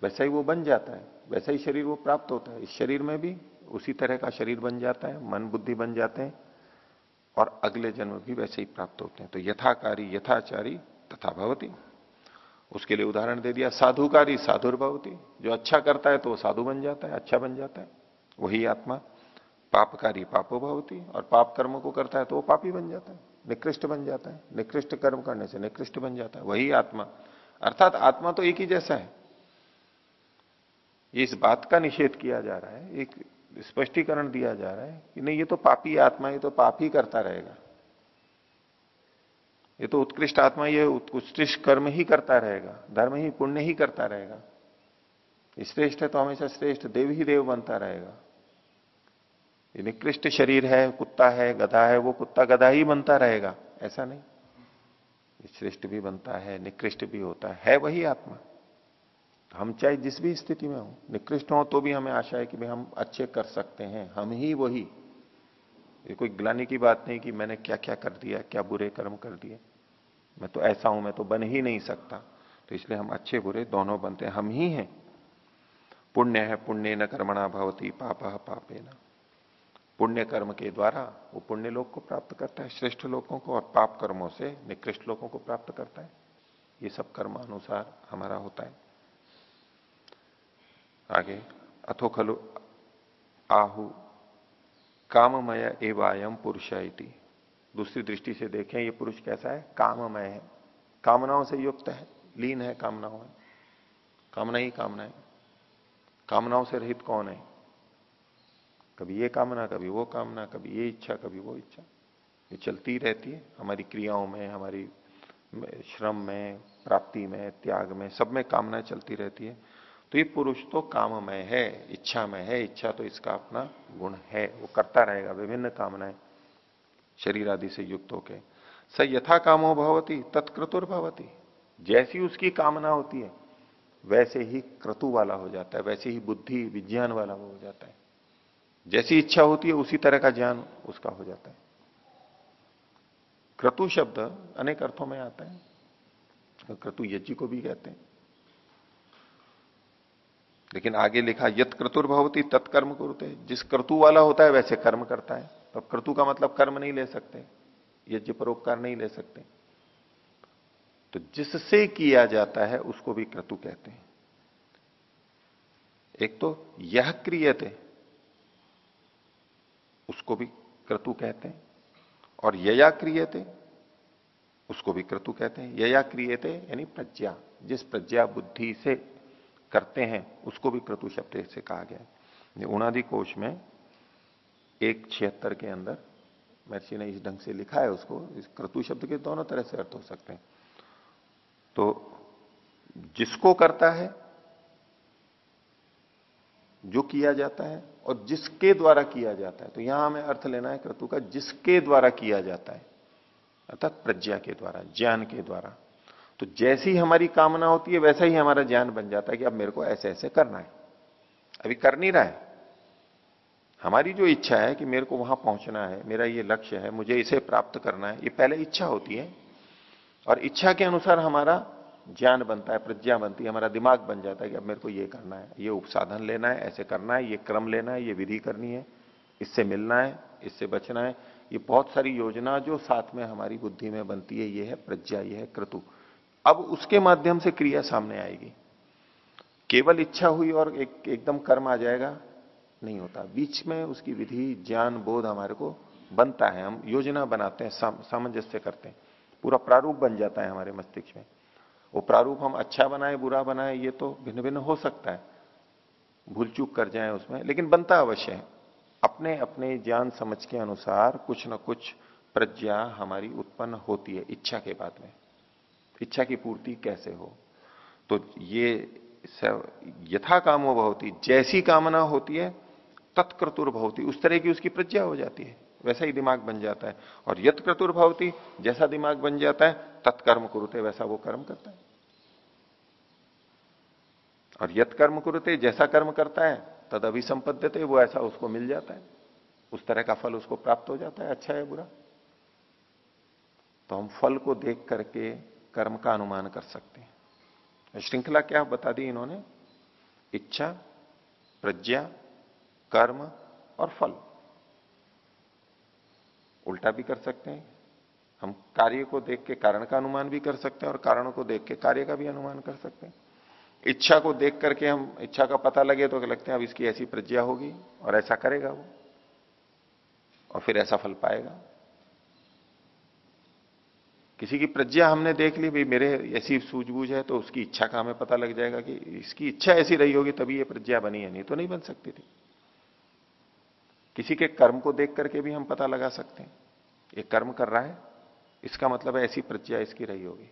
वैसा ही वो बन जाता है, वैसा ही शरीर वो प्राप्त होता है। इस शरीर में भी उसी तरह का शरीर बन जाता है, मन बुद्धि बन जाते हैं और अगले जन्म भी वैसे ही प्राप्त होते हैं। तो यथाकारी, यथाचारी तथा भवती। उसके लिए उदाहरण दे दिया, साधुकारी साधुर भवती जो अच्छा करता है तो वो साधु बन जाता है अच्छा बन जाता है, वही आत्मा। पापकारी पापो भवती और पाप कर्म को करता है तो वो पापी बन जाता है, निकृष्ट बन जाता है, निकृष्ट कर्म करने से निकृष्ट बन जाता है, वही आत्मा। अर्थात आत्मा तो एक ही जैसा है। इस बात का निषेध किया जा रहा है, एक स्पष्टीकरण दिया जा रहा है कि नहीं, ये तो पापी आत्मा, ये तो पाप ही करता रहेगा। ये तो उत्कृष्ट आत्मा, ये उत्कृष्ट कर्म ही करता रहेगा, धर्म ही पुण्य ही करता रहेगा। श्रेष्ठ है तो हमेशा श्रेष्ठ, देव ही देव बनता रहेगा। ये निकृष्ट शरीर है कुत्ता है गधा है वो कुत्ता गधा ही बनता रहेगा ऐसा नहीं। श्रेष्ठ भी बनता है निकृष्ट भी होता है, है वही आत्मा। हम चाहे जिस भी स्थिति में हो निकृष्ट हो तो भी हमें आशा है कि भाई हम अच्छे कर सकते हैं हम ही वही। ये कोई ग्लानी की बात नहीं कि मैंने क्या क्या कर दिया क्या बुरे कर्म कर दिए। मैं तो ऐसा हूँ मैं तो बन ही नहीं सकता। तो इसलिए हम अच्छे बुरे दोनों बनते हैं हम ही हैं। पुण्य है पुण्य न कर्मणा भवती पाप पापे न पुण्य कर्म के द्वारा वो पुण्य लोग को प्राप्त करता है, श्रेष्ठ लोगों को और पाप कर्मों से निकृष्ट लोगों को प्राप्त करता है। ये सब कर्म अनुसार हमारा होता है। आगे, अथो खलु आहु काममय एवायम पुरुष दूसरी दृष्टि से देखें, ये पुरुष कैसा है? काममय है। कामनाओं से युक्त है, लीन है, कामनाओं कामना ही कामना है। कामनाओं से रहित कौन है? कभी ये कामना, कभी वो कामना, कभी ये इच्छा, कभी वो इच्छा। ये चलती रहती है। हमारी क्रियाओं में, हमारी श्रम में, प्राप्ति में, त्याग में, सब में कामना चलती रहती है। तो ये पुरुष तो काममय है इच्छा में है। इच्छा तो इसका अपना गुण है। वो करता रहेगा, विभिन्न कामनाएँ शरीर आदि से युक्त होके। स यथा कामो भवती तत्क्रतुर भवती जैसी उसकी कामना होती है, वैसे ही क्रतु वाला हो जाता है, वैसे ही बुद्धि, विज्ञान वाला हो जाता है। जैसी इच्छा होती है, उसी तरह का ज्ञान उसका हो जाता है। क्रतु शब्द अनेक अर्थों में आता है क्रतु यज्ञ को भी कहते हैं। लेकिन आगे लिखा, यत क्रतुर भवती तत्कर्म करते। जिस क्रतु वाला होता है, वैसे कर्म करता है। तो क्रतु का मतलब कर्म नहीं ले सकते, यज्ञ परोपकार नहीं ले सकते। तो जिससे किया जाता है, उसको भी क्रतु कहते हैं। एक तो यह क्रियते उसको भी क्रतु कहते हैं। और यया क्रियते उसको भी क्रतु कहते हैं। यया क्रियते यानी प्रज्ञा, जिस प्रज्ञा बुद्धि से करते हैं, उसको भी क्रतु शब्द से कहा गया है। उनादि कोश में एक छिहत्तर के अंदर, महर्षि ने इस ढंग से लिखा है उसको, इस क्रतु शब्द के दोनों तरह से अर्थ हो सकते हैं। तो जिसको करता है जो किया जाता है और जिसके द्वारा किया जाता है। तो यहाँ हमें अर्थ लेना है क्रतु का जिसके द्वारा किया जाता है, अर्थात प्रज्ञा के द्वारा, ज्ञान के द्वारा। तो जैसी हमारी कामना होती है, वैसा ही हमारा ज्ञान बन जाता है कि अब मेरे को ऐसे ऐसे करना है। अभी कर नहीं रहा है। हमारी जो इच्छा है कि मेरे को वहाँ पहुँचना है, मेरा ये लक्ष्य है, मुझे इसे प्राप्त करना है, ये पहले इच्छा होती है। और इच्छा के अनुसार हमारा ज्ञान बनता है, प्रज्ञा बनती है, हमारा दिमाग बन जाता है कि अब मेरे को ये करना है, ये उपसाधन लेना है, ऐसे करना है, ये क्रम लेना है, ये विधि करनी है, इससे मिलना है, इससे बचना है। ये बहुत सारी योजना जो साथ में हमारी बुद्धि में बनती है, ये है प्रज्ञा, ये है क्रतु। अब उसके माध्यम से क्रिया सामने आएगी। केवल इच्छा हुई और एक, एकदम कर्म आ जाएगा, नहीं होता। बीच में उसकी विधि, ज्ञान, बोध हमारे को बनता है। हम योजना बनाते हैं सामंजस्य करते हैं। पूरा प्रारूप बन जाता है हमारे मस्तिष्क में। वो प्रारूप हम अच्छा बनाए, बुरा बनाए, ये तो भिन्न भिन्न हो सकता है। भूल चूक कर जाए उसमें, लेकिन बनता अवश्य है। अपने अपने ज्ञान समझ के अनुसार कुछ ना कुछ प्रज्ञा हमारी उत्पन्न होती है इच्छा के बाद में। इच्छा की पूर्ति कैसे हो? तो ये यथा काम कामो भवती, जैसी कामना होती है, तत्क्रतुर भवती, उस तरह की उसकी प्रज्ञा हो जाती है। वैसा ही दिमाग बन जाता है। और यत क्रतुर भवती, जैसा दिमाग बन जाता है तत्कर्म कुरुते, वैसा वो कर्म करता है। और यत कर्म कुरुते, जैसा कर्म करता है, तद अभिसंपद्यते, वो ऐसा उसको मिल जाता है। उस तरह का फल उसको प्राप्त हो जाता है अच्छा है बुरा। तो हम फल को देख करके कर्म का अनुमान कर सकते हैं। श्रृंखला क्या बता दी इन्होंने? इच्छा, प्रज्ञा, कर्म और फल। उल्टा भी कर सकते हैं। हम कार्य को देख के कारण का अनुमान भी कर सकते हैं और कारणों को देख के कार्य का भी अनुमान कर सकते हैं। इच्छा को देख करके हम, इच्छा का पता लगे तो लगते हैं अब इसकी ऐसी प्रज्ञा होगी और ऐसा करेगा वो। और फिर ऐसा फल पाएगा। किसी की प्रज्ञा हमने देख ली, भाई मेरे ऐसी सूझबूझ है तो उसकी इच्छा का हमें पता लग जाएगा कि इसकी इच्छा ऐसी रही होगी तभी ये प्रज्ञा बनी है। नहीं तो नहीं बन सकती थी। किसी के कर्म को देख करके भी हम पता लगा सकते हैं। ये कर्म कर रहा है, इसका मतलब है ऐसी प्रज्ञा इसकी रही होगी।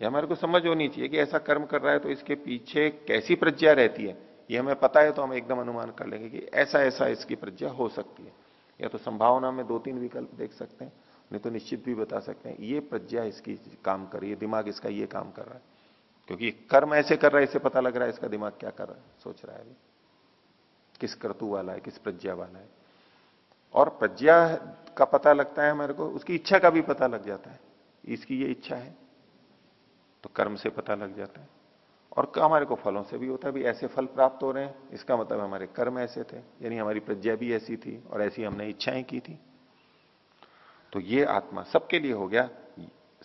ये हमारे को समझ होनी चाहिए कि ऐसा कर्म कर रहा है तो इसके पीछे कैसी प्रज्ञा रहती है। ये हमें पता है तो हम एकदम अनुमान कर लेंगे कि ऐसा ऐसा इसकी प्रज्ञा हो सकती है। या तो संभावना में दो तीन विकल्प देख सकते हैं, नहीं तो निश्चित भी बता सकते हैं, ये प्रज्ञा इसकी काम कर रही है, दिमाग इसका ये काम कर रहा है। क्योंकि कर्म ऐसे कर रहा है इसे पता लग रहा है इसका दिमाग क्या कर रहा है, सोच रहा है अभी। किस कर्तु वाला है, किस प्रज्ञा वाला है। और प्रज्ञा का पता लगता है हमारे को, उसकी इच्छा का भी पता लग जाता है, इसकी ये इच्छा है तो कर्म से पता लग जाता है। और हमारे को फलों से भी होता है भी ऐसे फल प्राप्त हो रहे हैं, इसका मतलब हमारे कर्म ऐसे थे, यानी हमारी प्रज्ञा भी ऐसी थी, और ऐसी हमने इच्छाएँ की थी। तो ये आत्मा सबके लिए हो गया,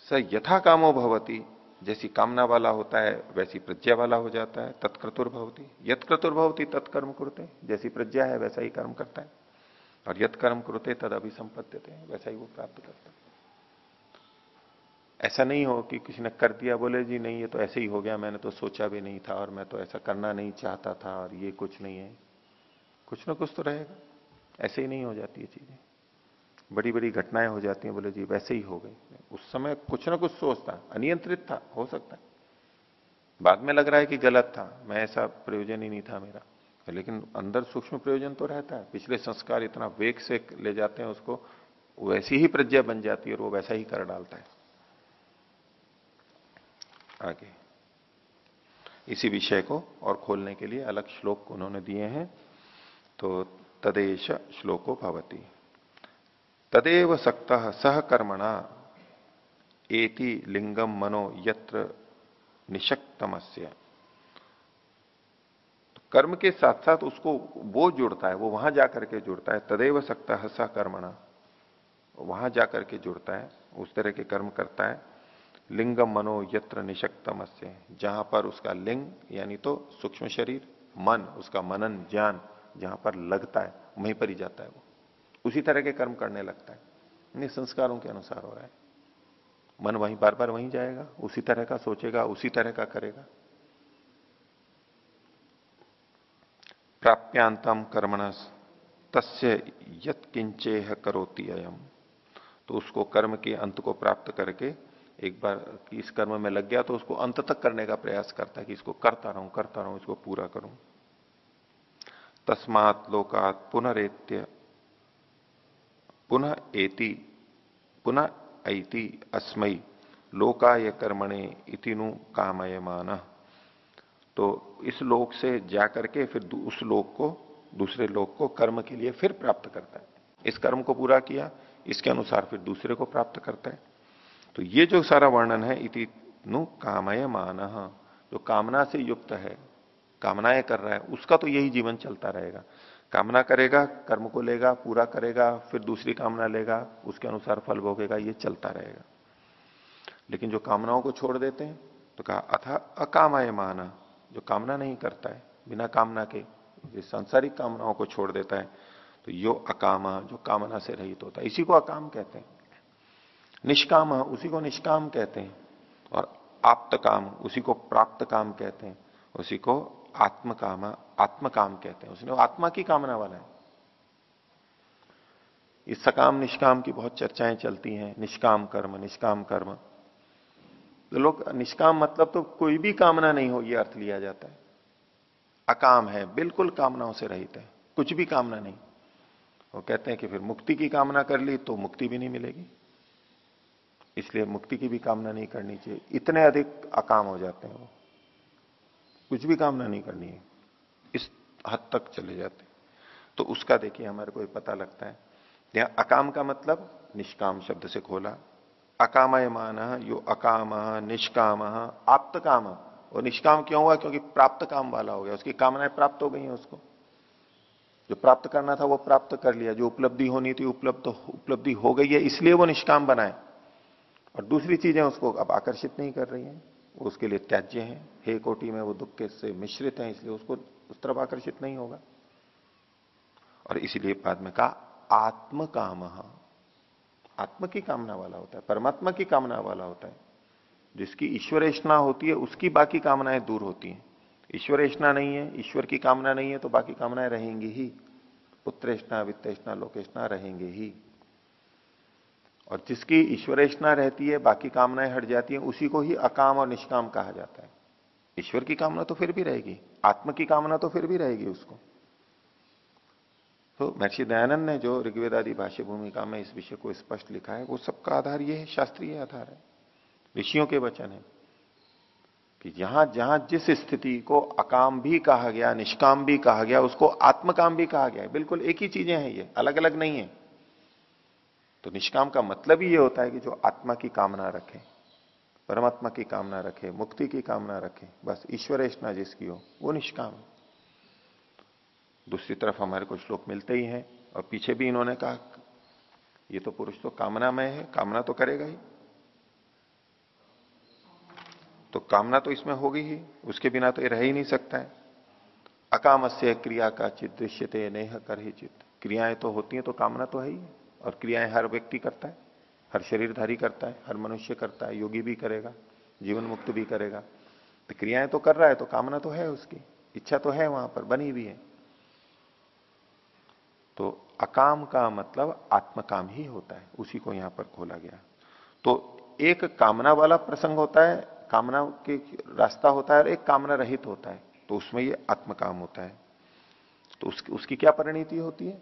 स यथा कामो भवती जैसी कामना वाला होता है, वैसी प्रज्ञा वाला हो जाता है तत्क्रतुर भवती यत क्रतुर तत्कर्म करते, जैसी प्रज्ञा है, वैसा ही कर्म करता है। और यत कर्म करते, तद अभी संपत्ति वैसा ही वो प्राप्त करता है। ऐसा नहीं हो कि किसी ने कर दिया, बोले जी नहीं, ये तो ऐसे ही हो गया, मैंने तो सोचा भी नहीं था और मैं तो ऐसा करना नहीं चाहता था और ये कुछ नहीं है। कुछ ना कुछ तो रहेगा। ऐसे ही नहीं हो जाती है चीज़ें। बड़ी बड़ी घटनाएँ हो जाती हैं, बोले जी, वैसे ही हो गई। उस समय कुछ ना कुछ सोचता अनियंत्रित था, हो सकता है। बाद में लग रहा है कि गलत था, मैं ऐसा प्रयोजन ही नहीं था मेरा। लेकिन अंदर सूक्ष्म प्रयोजन तो रहता है, पिछले संस्कार इतना वेग से ले जाते हैं उसको, वैसी ही प्रज्ञा बन जाती है और वो वैसा ही कर डालता है। आगे। इसी विषय को और खोलने के लिए अलग श्लोक उन्होंने दिए हैं तो तदेश श्लोको भवती। तदेव सक्त सहकर्मणा एति लिंगम मनो यत्र निशक्तमस्य। कर्म के साथ साथ उसको वो जुड़ता है, वो वहाँ जाकर के जुड़ता है, तदेव सकता सहकर्मणा वहाँ जाकर के जुड़ता है, उस तरह के कर्म करता है। लिंगम मनो यत्र निशक्तम से जहाँ पर उसका लिंग, यानी तो सूक्ष्म शरीर, मन, उसका मनन, ज्ञान, जहाँ पर लगता है, वहीं पर ही जाता है वो। उसी तरह के कर्म करने लगता है। नहीं, संस्कारों के अनुसार हो रहा है। मन वहीं बार बार वहीं जाएगा, उसी तरह का सोचेगा, उसी तरह का करेगा। प्राप्यांतम कर्मणस, तस्य यत किंचेह करोती अयम। तो उसको कर्म के अंत को प्राप्त करके, एक बार इस कर्म में लग गया तो उसको अंत तक करने का प्रयास करता है कि इसको करता रहूँ करता रहूँ, इसको पूरा करूँ। तस्मात लोकात पुनरेत्य पुनः एति, पुनः ऐति अस्मयी लोकाय कर्मणे इतिनु कामयमान। तो इस लोक से जाकर के फिर उस लोक को, दूसरे लोक को कर्म के लिए फिर प्राप्त करता है। इस कर्म को पूरा किया, इसके अनुसार फिर दूसरे को प्राप्त करता है। तो ये जो सारा वर्णन है, इति नु कामय जो कामना से युक्त है, कामनाएँ कर रहा है, उसका तो यही जीवन चलता रहेगा। कामना करेगा, कर्म को लेगा, पूरा करेगा, फिर दूसरी कामना लेगा, उसके अनुसार फल भोगेगा, ये चलता रहेगा। लेकिन जो कामनाओं को छोड़ देते हैं तो कहा, अथा अकामाय माना जो कामना नहीं करता है, बिना कामना के सांसारिक कामनाओं को छोड़ देता है तो यो अकामा, जो कामना से रहित होता है, इसी को अकाम कहते हैं। निष्काम, उसी को निष्काम कहते हैं, और आप्त काम, उसी को प्राप्त काम कहते हैं, उसी को आत्म काम आत्म काम कहते हैं उसने आत्मा की कामना वाला है। इस सकाम निष्काम की बहुत चर्चाएँ चलती हैं, निष्काम कर्म निष्काम कर्म। तो लोग, निष्काम मतलब तो कोई भी कामना नहीं हो यह अर्थ लिया जाता है। अकाम है, बिल्कुल कामनाओं से रहित है, कुछ भी कामना नहीं। वो कहते हैं कि फिर मुक्ति की कामना कर ली तो मुक्ति भी नहीं मिलेगी। इसलिए मुक्ति की भी कामना नहीं करनी चाहिए। इतने अधिक अकाम हो जाते हैं वो। कुछ भी कामना नहीं करनी है। इस हद तक चले जाते। तो उसका देखिए हमारे को पता लगता है। यहाँ अकाम का मतलब निष्काम शब्द से खोला। अकामय मान यो अकाम, निष्काम, आप्त काम। और निष्काम क्यों हुआ? क्योंकि प्राप्त काम वाला हो गया। उसकी कामनाएँ प्राप्त हो गई हैं उसको। जो प्राप्त करना था वो प्राप्त कर लिया। जो उपलब्धि होनी थी, उपलब्ध उपलब्धि हो गई है, इसलिए वो निष्काम बनाए और दूसरी चीज़ें उसको अब आकर्षित नहीं कर रही हैं। उसके लिए त्याज्य है। हे कोटि, में वो दुख के से मिश्रित है, इसलिए उसको उस तरफ़ आकर्षित नहीं होगा। और इसीलिए बाद में कहा आत्म काम आत्म की कामना वाला होता है, परमात्मा की कामना वाला होता है। जिसकी ईश्वरेशना होती है, उसकी बाकी कामनाएँ दूर होती हैं। ईश्वरेशना नहीं है, ईश्वर की कामना नहीं है तो बाकी कामनाएँ रहेंगी ही। पुत्रेशना वित्तेषणा लोकेशना रहेंगे ही। और जिसकी ईश्वरेशना रहती है, बाकी कामनाएँ हट जाती हैं, उसी को ही अकाम और निष्काम कहा जाता है। ईश्वर की कामना तो फिर भी रहेगी, आत्म की कामना तो फिर भी रहेगी उसको। तो महर्षि दयानंद ने जो ऋग्वेद आदि भाष्य भूमिका में इस विषय को स्पष्ट लिखा है, वो सबका आधार ये है, शास्त्रीय आधार है। ऋषियों के वचन है कि जहाँ जहाँ जिस स्थिति को अकाम भी कहा गया, निष्काम भी कहा गया, उसको आत्मकाम भी कहा गया बिल्कुल एक ही चीज़ें हैं ये अलग अलग नहीं है। तो निष्काम का मतलब ही ये होता है कि जो आत्मा की कामना रखे, परमात्मा की कामना रखे, मुक्ति की कामना रखे, बस ईश्वरेशना जिसकी हो, वो निष्काम दूसरी तरफ़ हमारे कुछ लोग मिलते ही हैं और पीछे भी इन्होंने कहा ये तो पुरुष तो कामनामय है, कामना तो करेगा ही। तो कामना तो इसमें होगी ही, उसके बिना तो ये रह ही नहीं सकता है। अकामस्य क्रिया का चित दृश्यते, नेह कर ही चित क्रियाएँ तो होती हैं तो कामना तो है ही। और क्रियाएँ हर व्यक्ति करता है, हर शरीरधारी करता है, हर मनुष्य करता है, योगी भी करेगा, जीवन मुक्त भी करेगा। तो क्रियाएँ तो कर रहा है तो कामना तो है उसकी, इच्छा तो है वहाँ पर, बनी हुई है। तो अकाम का मतलब आत्मकाम ही होता है, उसी को यहाँ पर खोला गया। तो एक कामना वाला प्रसंग होता है, कामना के रास्ता होता है और एक कामना रहित होता है तो उसमें ये आत्मकाम होता है। तो उसकी उसकी क्या परिणति होती है?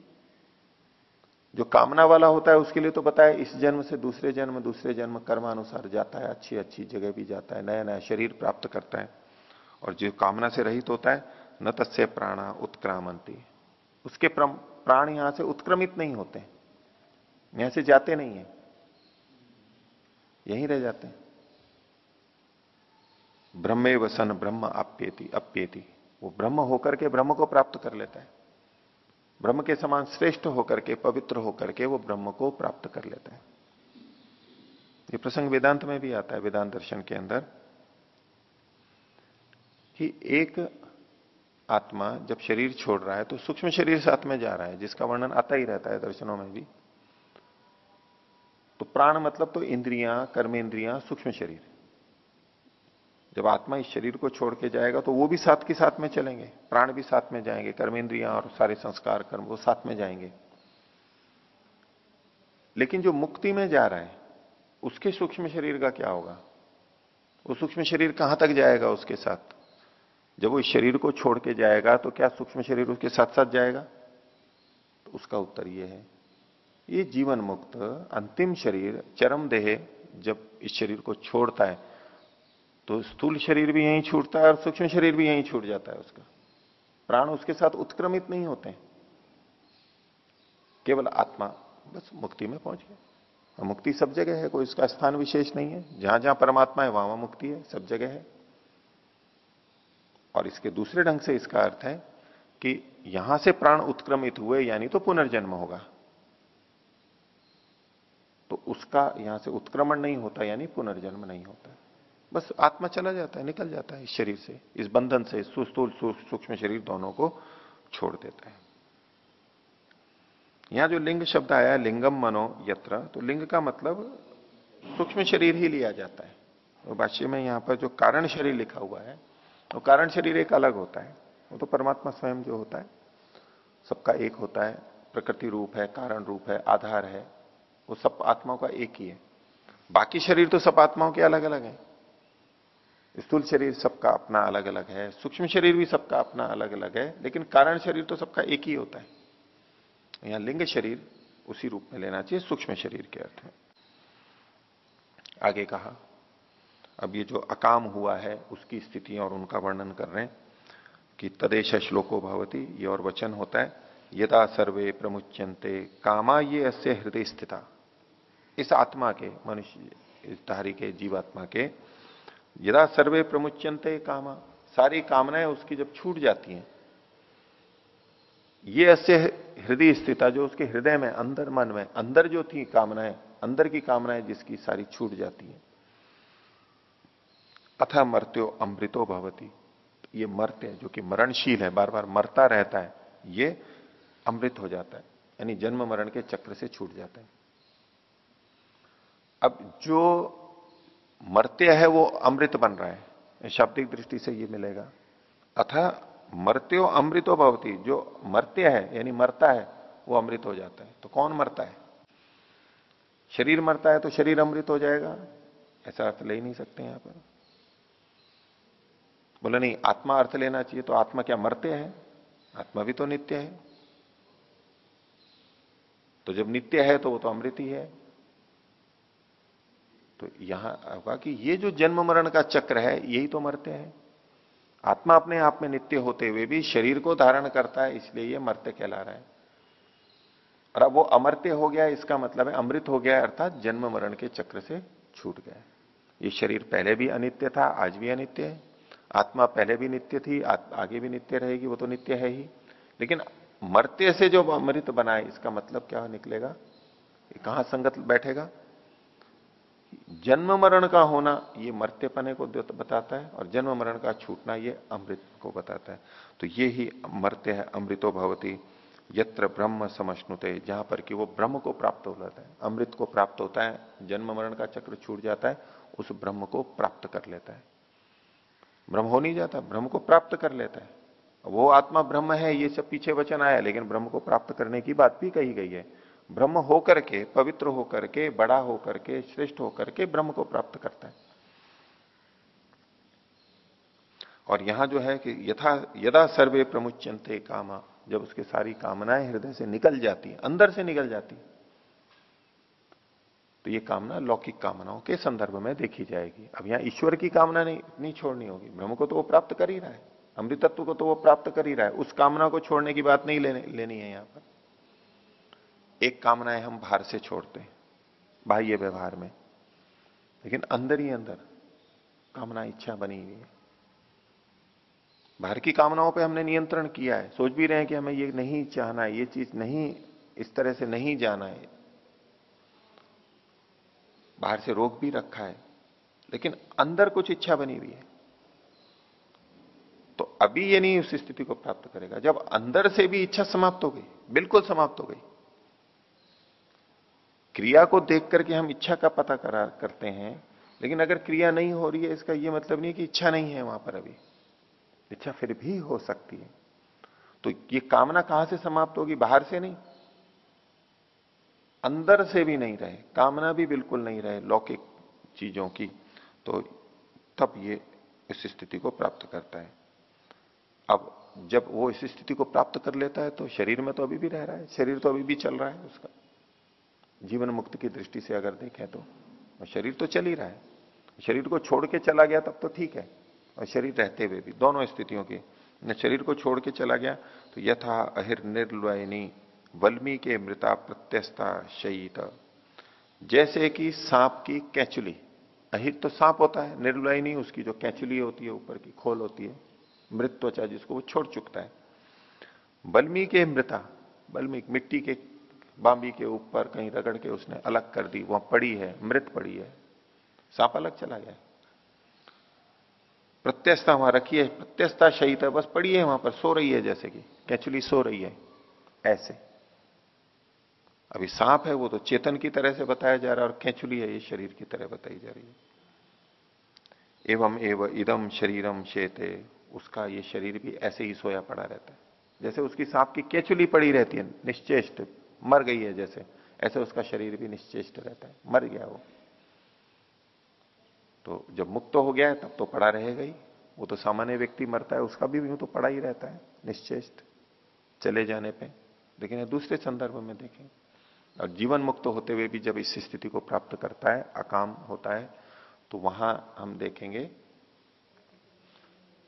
जो कामना वाला होता है उसके लिए तो बताया इस जन्म से दूसरे जन्म दूसरे जन्म कर्मानुसार जाता है, अच्छी अच्छी जगह भी जाता है नया नया शरीर प्राप्त करता है। और जो कामना से रहित होता है, न तस्य प्राणा उत्क्रामंती उसके प्राण यहाँ से उत्क्रमित नहीं होते। यहाँ से जाते नहीं है। यहीं रह जाते हैं। ब्रह्मे वसन ब्रह्म अप्येति अप्येति। वो ब्रह्म होकर के ब्रह्म को प्राप्त कर लेता है। ब्रह्म के समान श्रेष्ठ होकर के, पवित्र होकर के वो ब्रह्म को प्राप्त कर लेता है। ये प्रसंग वेदांत में भी आता है, वेदांत दर्शन के अंदर, कि एक आत्मा जब शरीर छोड़ रहा है तो सूक्ष्म शरीर साथ में जा रहा है, जिसका वर्णन आता ही रहता है दर्शनों में भी। तो प्राण मतलब तो इंद्रियाँ, कर्मेंद्रियाँ, सूक्ष्म शरीर। जब आत्मा इस शरीर को छोड़ के जाएगा तो वो भी साथ के साथ में चलेंगे, प्राण भी साथ में जाएँगे, कर्मेंद्रियाँ और सारे संस्कार कर्म वो साथ में जाएँगे। लेकिन जो मुक्ति में जा रहा है, उसके सूक्ष्म शरीर का क्या होगा? वो सूक्ष्म शरीर कहाँ तक जाएगा उसके साथ? जब वो इस शरीर को छोड़ के जाएगा तो क्या सूक्ष्म शरीर उसके साथ साथ जाएगा? तो उसका उत्तर ये है, ये जीवन मुक्त, अंतिम शरीर, चरम देह जब इस शरीर को छोड़ता है तो स्थूल शरीर भी यहीं छूटता है और सूक्ष्म शरीर भी यहीं छूट जाता है उसका। प्राण उसके साथ उत्क्रमित नहीं होते। केवल आत्मा बस मुक्ति में पहुँच गया। मुक्ति सब जगह है, कोई उसका स्थान विशेष नहीं है। जहाँ जहाँ परमात्मा है, वहाँ वहाँ मुक्ति है, सब जगह है। और इसके दूसरे ढंग से इसका अर्थ है कि यहाँ से प्राण उत्क्रमित हुए, यानी तो पुनर्जन्म होगा। तो उसका यहाँ से उत्क्रमण नहीं होता, यानी पुनर्जन्म नहीं होता। बस आत्मा चला जाता है, निकल जाता है इस शरीर से, इस बंधन से सुस्थूल सूक्ष्म शरीर दोनों को छोड़ देता है। यहाँ जो लिंग शब्द आया, लिंगम मनो यत्र तो लिंग का मतलब सूक्ष्म शरीर ही लिया जाता है। तो भाष्य में यहाँ पर जो कारण शरीर लिखा हुआ है, वो तो कारण शरीर एक अलग होता है। वो तो परमात्मा स्वयं जो होता है, सबका एक होता है, प्रकृति रूप है, कारण रूप है, आधार है, वो सब आत्माओं का एक ही है। बाकी शरीर तो सब आत्माओं के अलग अलग है। स्थूल शरीर सबका अपना अलग अलग है, सूक्ष्म शरीर भी सबका अपना अलग अलग है, लेकिन कारण शरीर तो सबका एक ही होता है। यहाँ लिंग शरीर उसी रूप में लेना चाहिए, सूक्ष्म शरीर के अर्थ में। आगे कहा, अब ये जो अकाम हुआ है, उसकी स्थिति और उनका वर्णन कर रहे हैं कि तदेश श्लोको भवती, ये और वचन होता है, यदा सर्वे प्रमुच्यंते कामा ये अस्य हृदय स्थिता। इस आत्मा के, मनुष्य धारी के, जीवात्मा के यदा सर्वे प्रमुच्यंते कामा। सारी कामनाएँ उसकी जब छूट जाती हैं, ये ऐसे हृदय स्थित जो उसके हृदय में, अंदर मन में, अंदर जो थी कामनाएँ, अंदर की कामनाएँ जिसकी सारी छूट जाती हैं। अथा मर्त्यो अमृतो भवती। ये मर्त्य जो कि मरणशील है बार बार मरता रहता है, ये अमृत हो जाता है, यानी जन्म मरण के चक्र से छूट जाता है। अब जो मर्त्य है वो अमृत बन रहा है। शाब्दिक दृष्टि से ये मिलेगा। अथा मर्त्यो अमृतो भवती। जो मर्त्य है, यानी मरता है, वो अमृत हो जाता है। तो कौन मरता है? शरीर मरता है तो शरीर अमृत हो जाएगा। ऐसा अर्थ ले ही नहीं सकते यहाँ पर। बोले नहीं, आत्मा अर्थ लेना चाहिए तो आत्मा क्या मरते हैं? आत्मा भी तो नित्य है। तो जब नित्य है तो वो तो अमृत ही है। तो यहाँ होगा कि ये जो जन्म मरण का चक्र है, यही तो मरते हैं। आत्मा अपने आप में नित्य होते हुए भी शरीर को धारण करता है, इसलिए ये मरते कहला रहा है। और अब वो अमरत्य हो गया, इसका मतलब है अमृत हो गया, अर्थात जन्म मरण के चक्र से छूट गया ये शरीर पहले भी अनित्य था, आज भी अनित्य है। आत्मा पहले भी नित्य थी आगे भी नित्य रहेगी, वो तो नित्य है ही। लेकिन मरते से जो अमृत बनाए इसका मतलब क्या निकलेगा? कहाँ संगत बैठेगा? जन्म मरण का होना ये मरते पने को बताता है और जन्म मरण का छूटना ये अमृत को बताता है। तो ये ही मरते हैं, अमृतो भवती, यत्र ब्रह्म समश्नुते, जहाँ पर कि वो ब्रह्म को प्राप्त हो जाता है। अमृत को प्राप्त होता है जन्म मरण का चक्र छूट जाता है, उस ब्रह्म को प्राप्त कर लेता है। ब्रह्म हो नहीं जाता, ब्रह्म को प्राप्त कर लेता है। वो आत्मा ब्रह्म है, ये सब पीछे वचन आया, लेकिन ब्रह्म को प्राप्त करने की बात भी कही गई है। ब्रह्म होकर के पवित्र होकर के बड़ा होकर के श्रेष्ठ होकर के ब्रह्म को प्राप्त करता है। और यहाँ जो है कि यथा यदा सर्वे प्रमुचंते कामा जब उसके सारी कामनाएँ हृदय से निकल जाती अंदर से निकल जाती तो ये कामना लौकिक कामनाओं के संदर्भ में देखी जाएगी। अब यहाँ ईश्वर की कामना नहीं नहीं छोड़नी होगी। ब्रह्म को तो वो प्राप्त कर ही रहा है। अमृतत्व को तो वो प्राप्त कर ही रहा है। उस कामना को छोड़ने की बात नहीं लेने, लेनी है यहाँ पर। एक कामनाएँ हम बाहर से छोड़ते हैं, बाह्य व्यवहार में। लेकिन अंदर ही अंदर कामना इच्छा बनी हुई है। बाहर की कामनाओं पे हमने नियंत्रण किया है। सोच भी रहे हैं कि हमें ये नहीं चाहना है, ये चीज़ नहीं, इस तरह से नहीं जाना है। बाहर से रोक भी रखा है, लेकिन अंदर कुछ इच्छा बनी हुई है। तो अभी ये नहीं उस स्थिति को प्राप्त करेगा। जब अंदर से भी इच्छा समाप्त हो गई, बिल्कुल समाप्त हो गई क्रिया को देख करके हम इच्छा का पता करा करते हैं, लेकिन अगर क्रिया नहीं हो रही है, इसका यह मतलब नहीं कि इच्छा नहीं है वहाँ पर अभी। इच्छा फिर भी हो सकती है। तो ये कामना कहाँ से समाप्त होगी? बाहर से नहीं। अंदर से भी नहीं रहे। कामना भी बिल्कुल नहीं रहे लौकिक चीज़ों की। तो तब ये इस स्थिति को प्राप्त करता है। अब जब वो इस स्थिति को प्राप्त कर लेता है तो शरीर में तो अभी भी रह रहा है। शरीर तो अभी भी चल रहा है उसका। जीवन मुक्त की दृष्टि से अगर देखें तो। शरीर तो चल ही रहा है। शरीर को छोड़ के चला गया तब तो ठीक है। और शरीर रहते हुए भी, दोनों स्थितियों के। न शरीर को छोड़ के चला गया तो यथा अहिर निर्लयनी वल्मी के मृता प्रत्यस्ता शयित। जैसे कि सांप की कैचुली। अहिर तो सांप होता है, निर्लयनी उसकी जो कैचुली होती है, ऊपर की खोल होती है। मृत त्वचा जिसको वो छोड़ चुकता है। बल्मी के मृता बल्मी मिट्टी के बांबी के ऊपर कहीं रगड़ के उसने अलग कर दी, वहाँ पड़ी है, मृत पड़ी है। सांप अलग चला गया। प्रत्यस्ता वहाँ रखी है, प्रत्यस्ता शहीद है, बस पड़ी है वहाँ पर, सो रही है जैसे कि, कैचुली सो रही है, ऐसे। अभी सांप है, वो तो चेतन की तरह से बताया जा रहा है और कैचुली है, ये शरीर की तरह बताई जा रही है। एवं एवं इदम शरीरम शेते, उसका ये शरीर भी ऐसे ही सोया पड़ा रहता है। जैसे उसकी सांप की केचुली पड़ी रहती है, निश्चेष्ट मर गई है जैसे। ऐसे उसका शरीर भी निश्चेष्ट रहता है। मर गया वो। तो जब मुक्त हो गया है, तब तो पड़ा रहेगा ही। वो तो सामान्य व्यक्ति मरता है, उसका भी यूँ तो पड़ा ही रहता है, निश्चेष्ट। चले जाने पे। लेकिन दूसरे संदर्भ में देखें। और जीवन मुक्त होते हुए भी जब इस स्थिति को प्राप्त करता है, अकाम होता है तो वहाँ हम देखेंगे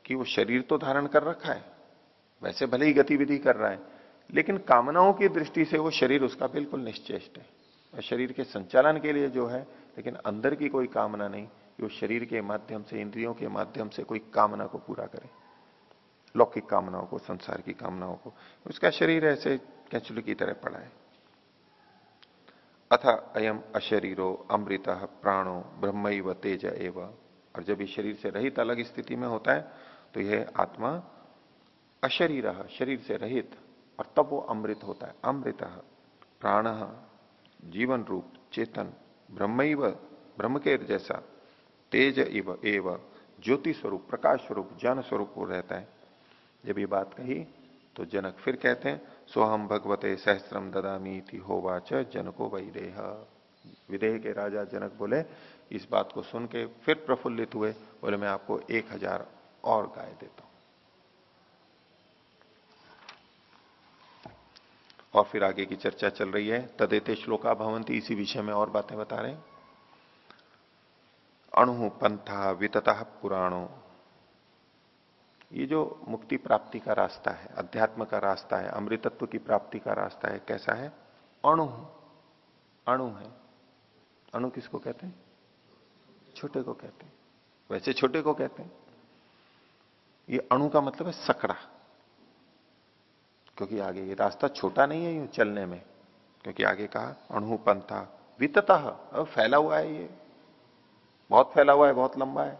कि वो शरीर तो धारण कर रखा है। वैसे भले ही गतिविधि कर रहा है लेकिन कामनाओं की दृष्टि से वो शरीर उसका बिल्कुल निश्चेष्ट है। और शरीर के संचालन के लिए जो है, लेकिन अंदर की कोई कामना नहीं, कि वो शरीर के माध्यम से, इंद्रियों के माध्यम से कोई कामना को पूरा करे। लौकिक कामनाओं को, संसार की कामनाओं को। उसका शरीर ऐसे कैचुल की तरह पड़ा है। अथ अयम अशरीरो अमृत प्राणो ब्रह्म तेज एव। और जब ये शरीर से रहित अलग स्थिति में होता है तो यह आत्मा अशरीर, शरीर से रहित और तब वो अमृत होता है। अमृत प्राण, जीवन रूप, चेतन ब्रह्म ब्रह्म के जैसा, तेज इव, एव ज्योति स्वरूप प्रकाश स्वरूप ज्ञान स्वरूप रहता है। जब ये बात कही तो जनक फिर कहते हैं सोहम भगवते सहस्त्रम ददामी थी होवाच जनको वैदेह। विदेह के राजा जनक बोले, इस बात को सुन के फिर प्रफुल्लित हुए। बोले, मैं आपको एक हज़ार और गाय देता हूँ। और फिर आगे की चर्चा चल रही है। तदेते श्लोका भवंती इसी विषय में और बातें बता रहे अणु पंथा वितता पुराणों। ये जो मुक्ति प्राप्ति का रास्ता है, अध्यात्म का रास्ता है, अमृतत्व की प्राप्ति का रास्ता है, कैसा है? अणु अणु है। अणु किसको कहते हैं? छोटे को कहते हैं। वैसे छोटे को कहते हैं। ये अणु का मतलब है सकड़ा। क्योंकि आगे ये रास्ता छोटा नहीं है यूँ चलने में। क्योंकि आगे कहा, अणु पंथा वितता फैला हुआ है ये। बहुत फैला हुआ है, बहुत लंबा है।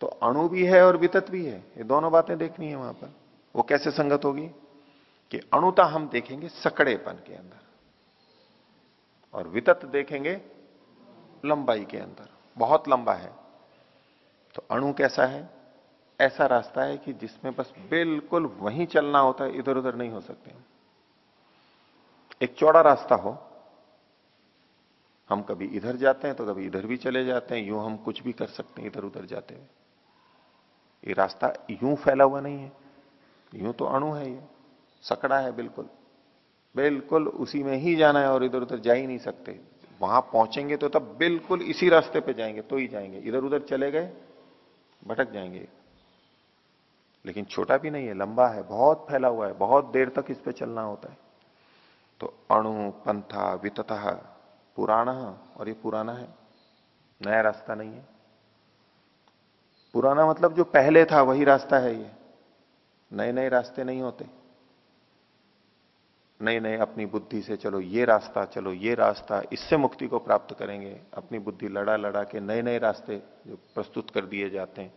तो अणु भी है और वितत भी है, ये दोनों बातें देखनी है वहाँ पर। वो कैसे संगत होगी? कि अणुता हम देखेंगे सकड़ेपन के अंदर और वितत देखेंगे लंबाई के अंदर। बहुत लंबा है। तो अणु कैसा है? ऐसा रास्ता है कि जिसमें बस बिल्कुल वहीं चलना होता है इधर उधर नहीं हो सकते एक चौड़ा रास्ता हो। हम कभी इधर जाते हैं तो कभी इधर भी चले जाते हैं, यूँ हम कुछ भी कर सकते हैं इधर उधर जाते हुए। ये रास्ता यूँ फैला हुआ नहीं है। यूँ तो अणु है ये सकड़ा है बिल्कुल। बिल्कुल उसी में ही जाना है और इधर उधर जा ही नहीं सकते। वहाँ पहुँचेंगे तो तब बिल्कुल इसी रास्ते पे जाएँगे तो ही जाएँगे। इधर उधर चले गए, भटक जाएँगे। लेकिन छोटा भी नहीं है, लंबा है, बहुत फैला हुआ है, बहुत देर तक इस पे चलना होता है। तो अणु, पंथा, वितता पुराना और ये पुराना है, नया रास्ता नहीं है। पुराना मतलब जो पहले था, वही रास्ता है ये। नए नए रास्ते नहीं होते। नए नए अपनी बुद्धि से चलो, ये रास्ता चलो, ये रास्ता, इससे मुक्ति को प्राप्त करेंगे। अपनी बुद्धि लड़ा लड़ा के नए नए रास्ते जो प्रस्तुत कर दिए जाते हैं,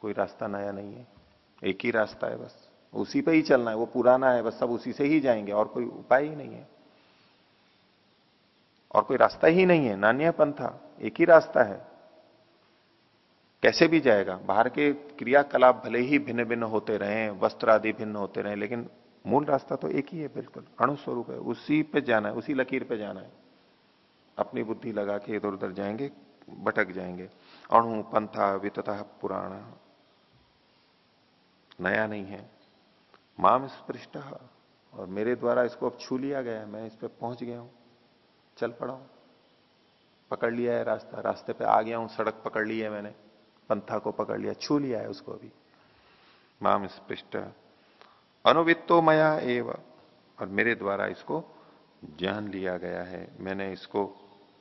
कोई रास्ता नया नहीं है। एक ही रास्ता है बस। उसी पे ही चलना है, वो पुराना है, बस सब उसी से ही जाएँगे, और कोई उपाय ही नहीं है। और कोई रास्ता ही नहीं है नान्य पंथा एक ही रास्ता है। कैसे भी जाएगा, बाहर के क्रियाकलाप भले ही भिन्न भिन्न होते रहे वस्त्र आदि भिन्न होते रहे, लेकिन मूल रास्ता तो एक ही है, बिल्कुल, अणुस्वरूप है, उसी पे जाना है, उसी लकीर पे जाना है। अपनी बुद्धि लगा के इधर उधर जाएँगे, भटक जाएँगे। अणु, पंथा, वितता, पुराण नया नहीं है। माम स्पृष्ट और मेरे द्वारा इसको अब छू लिया गया है। मैं इस पर पहुँच गया हूँ। चल पड़ा हूँ। पकड़ लिया है रास्ता। रास्ते पे आ गया हूँ। सड़क पकड़ ली है मैंने। पंथा को पकड़ लिया। छू लिया है उसको अभी। माम स्पृष्ट अनुवित्तो मया एव। और मेरे द्वारा इसको जान लिया गया है। मैंने इसको